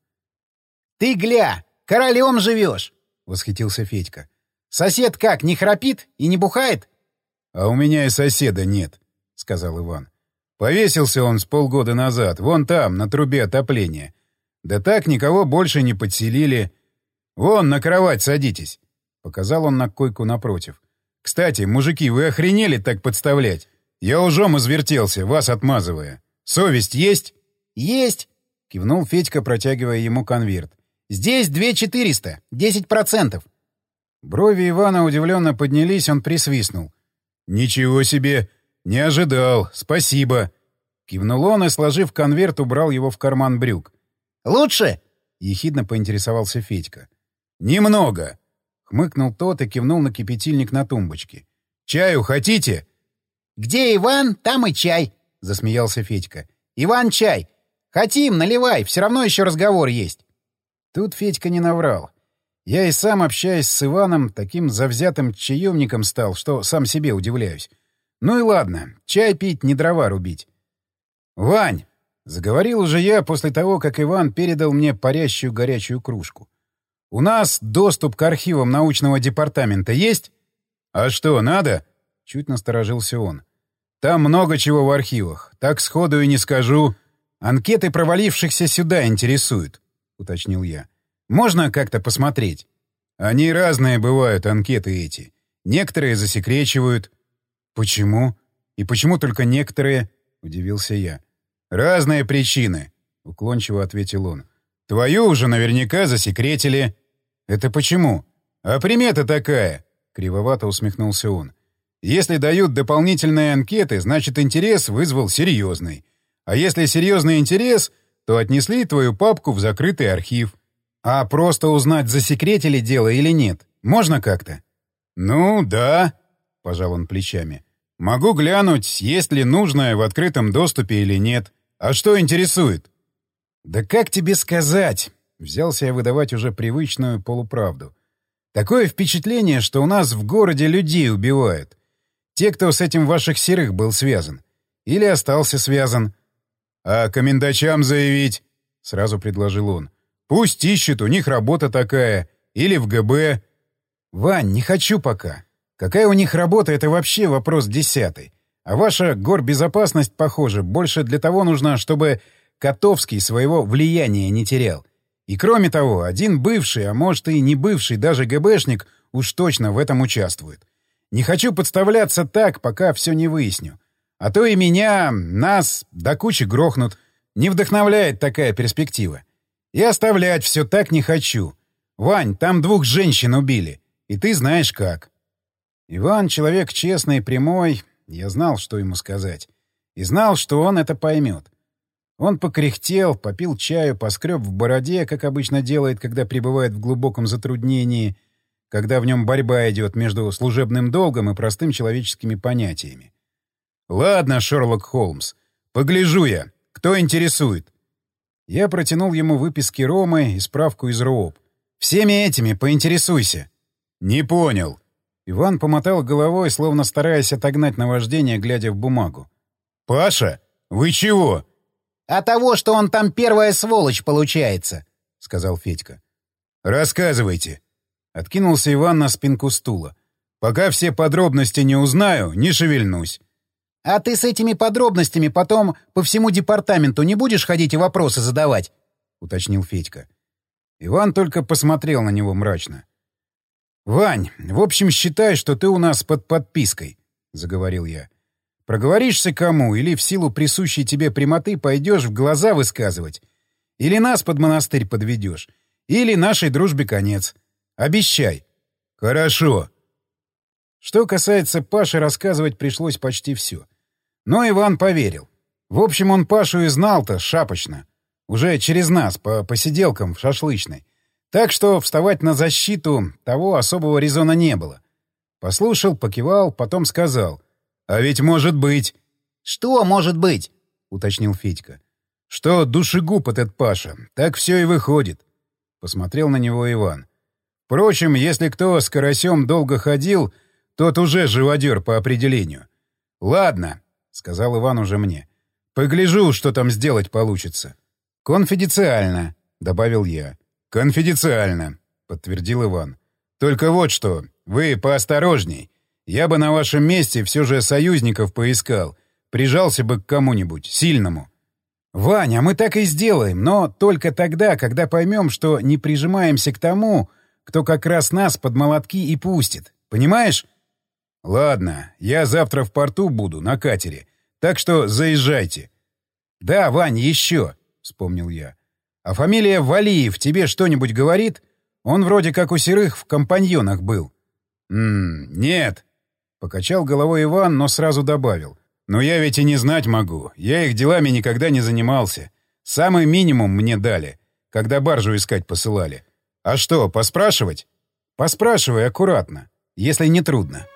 [SPEAKER 2] «Ты гля! Королем живешь!»
[SPEAKER 1] — восхитился Федька.
[SPEAKER 2] «Сосед как, не храпит и не бухает?»
[SPEAKER 1] «А у меня и соседа нет», — сказал Иван. «Повесился он с полгода назад, вон там, на трубе отопления. Да так никого больше не подселили. Вон, на кровать садитесь». Показал он на койку напротив. «Кстати, мужики, вы охренели так подставлять? Я ужом извертелся, вас отмазывая. Совесть есть?»
[SPEAKER 2] «Есть!» — кивнул Федька, протягивая ему конверт. «Здесь две четыреста, десять процентов».
[SPEAKER 1] Брови Ивана удивленно поднялись, он присвистнул. «Ничего себе! Не ожидал! Спасибо!» Кивнул он и, сложив конверт, убрал его в карман брюк.
[SPEAKER 2] «Лучше?»
[SPEAKER 1] — ехидно поинтересовался Федька. «Немного!» Хмыкнул тот и кивнул на кипятильник на тумбочке. «Чаю хотите?»
[SPEAKER 2] «Где Иван, там и чай», — засмеялся Федька. «Иван, чай! Хотим, наливай, все равно еще разговор есть».
[SPEAKER 1] Тут Федька не наврал. Я и сам, общаясь с Иваном, таким завзятым чаемником стал, что сам себе удивляюсь. Ну и ладно, чай пить, не дрова рубить. «Вань!» — заговорил уже я после того, как Иван передал мне парящую горячую кружку. У нас доступ к архивам научного департамента есть? А что, надо? Чуть насторожился он. Там много чего в архивах. Так сходу и не скажу. Анкеты провалившихся сюда интересуют, уточнил я. Можно как-то посмотреть? Они разные бывают, анкеты эти. Некоторые засекречивают. Почему? И почему только некоторые? Удивился я. Разные причины, уклончиво ответил он. Твою уже наверняка засекретили. Это почему? А примета такая, кривовато усмехнулся он. Если дают дополнительные анкеты, значит интерес вызвал серьезный. А если серьезный интерес, то отнесли твою папку в закрытый архив. А просто узнать, засекретили дело или нет, можно как-то? Ну, да, пожал он плечами. Могу глянуть, есть ли нужное в открытом доступе или нет. А что интересует? «Да как тебе сказать?» — взялся я выдавать уже привычную полуправду. «Такое впечатление, что у нас в городе людей убивают. Те, кто с этим ваших серых был связан. Или остался связан. А комендачам заявить?» — сразу предложил он. «Пусть ищут, у них работа такая. Или в ГБ». «Вань, не хочу пока. Какая у них работа — это вообще вопрос десятый. А ваша горбезопасность, похоже, больше для того нужна, чтобы Котовский своего влияния не терял. И кроме того, один бывший, а может и не бывший даже ГБшник уж точно в этом участвует. Не хочу подставляться так, пока все не выясню. А то и меня, нас, до кучи грохнут. Не вдохновляет такая перспектива. И оставлять все так не хочу. Вань, там двух женщин убили. И ты знаешь как. Иван — человек честный, прямой. Я знал, что ему сказать. И знал, что он это поймет. Он покряхтел, попил чаю, поскреб в бороде, как обычно делает, когда пребывает в глубоком затруднении, когда в нем борьба идет между служебным долгом и простым человеческими понятиями. «Ладно, Шерлок Холмс, погляжу я. Кто интересует?» Я протянул ему выписки Ромы и справку из РООП. «Всеми этими поинтересуйся». «Не понял». Иван помотал головой, словно стараясь отогнать наваждение, глядя в бумагу. «Паша, вы чего?»
[SPEAKER 2] «А того, что он там первая сволочь получается», — сказал Федька.
[SPEAKER 1] «Рассказывайте». Откинулся Иван на спинку стула. «Пока все подробности не узнаю, не шевельнусь».
[SPEAKER 2] «А ты с этими подробностями потом по всему департаменту не будешь ходить и вопросы задавать?» — уточнил Федька.
[SPEAKER 1] Иван только посмотрел на него мрачно. «Вань, в общем, считай, что ты у нас под подпиской», — заговорил я. «Проговоришься кому или в силу присущей тебе прямоты пойдешь в глаза высказывать, или нас под монастырь подведешь, или нашей дружбе конец. Обещай». «Хорошо». Что касается Паши, рассказывать пришлось почти все. Но Иван поверил. В общем, он Пашу и знал-то шапочно. Уже через нас, по посиделкам в шашлычной. Так что вставать на защиту того особого резона не было. Послушал, покивал, потом сказал. «А ведь может быть...»
[SPEAKER 2] «Что может быть?»
[SPEAKER 1] — уточнил Федька. «Что душегуб этот Паша. Так все и выходит». Посмотрел на него Иван. «Впрочем, если кто с карасем долго ходил, тот уже живодер по определению. Ладно», — сказал Иван уже мне. «Погляжу, что там сделать получится». «Конфиденциально», — добавил я. «Конфиденциально», — подтвердил Иван. «Только вот что, вы поосторожней. Я бы на вашем месте все же союзников поискал. Прижался бы к кому-нибудь, сильному». «Ваня, мы так и сделаем, но только тогда, когда поймем, что не прижимаемся к тому, кто как раз нас под молотки и пустит. Понимаешь?» «Ладно, я завтра в порту буду, на катере. Так что заезжайте». «Да, Вань, еще», — вспомнил я. А фамилия Валиев тебе что-нибудь говорит? Он вроде как у серых в компаньонах был. «М нет», — покачал головой Иван, но сразу добавил. «Но я ведь и не знать могу. Я их делами никогда не занимался. Самый минимум мне дали, когда баржу искать посылали. А что, поспрашивать?» «Поспрашивай аккуратно, если не трудно».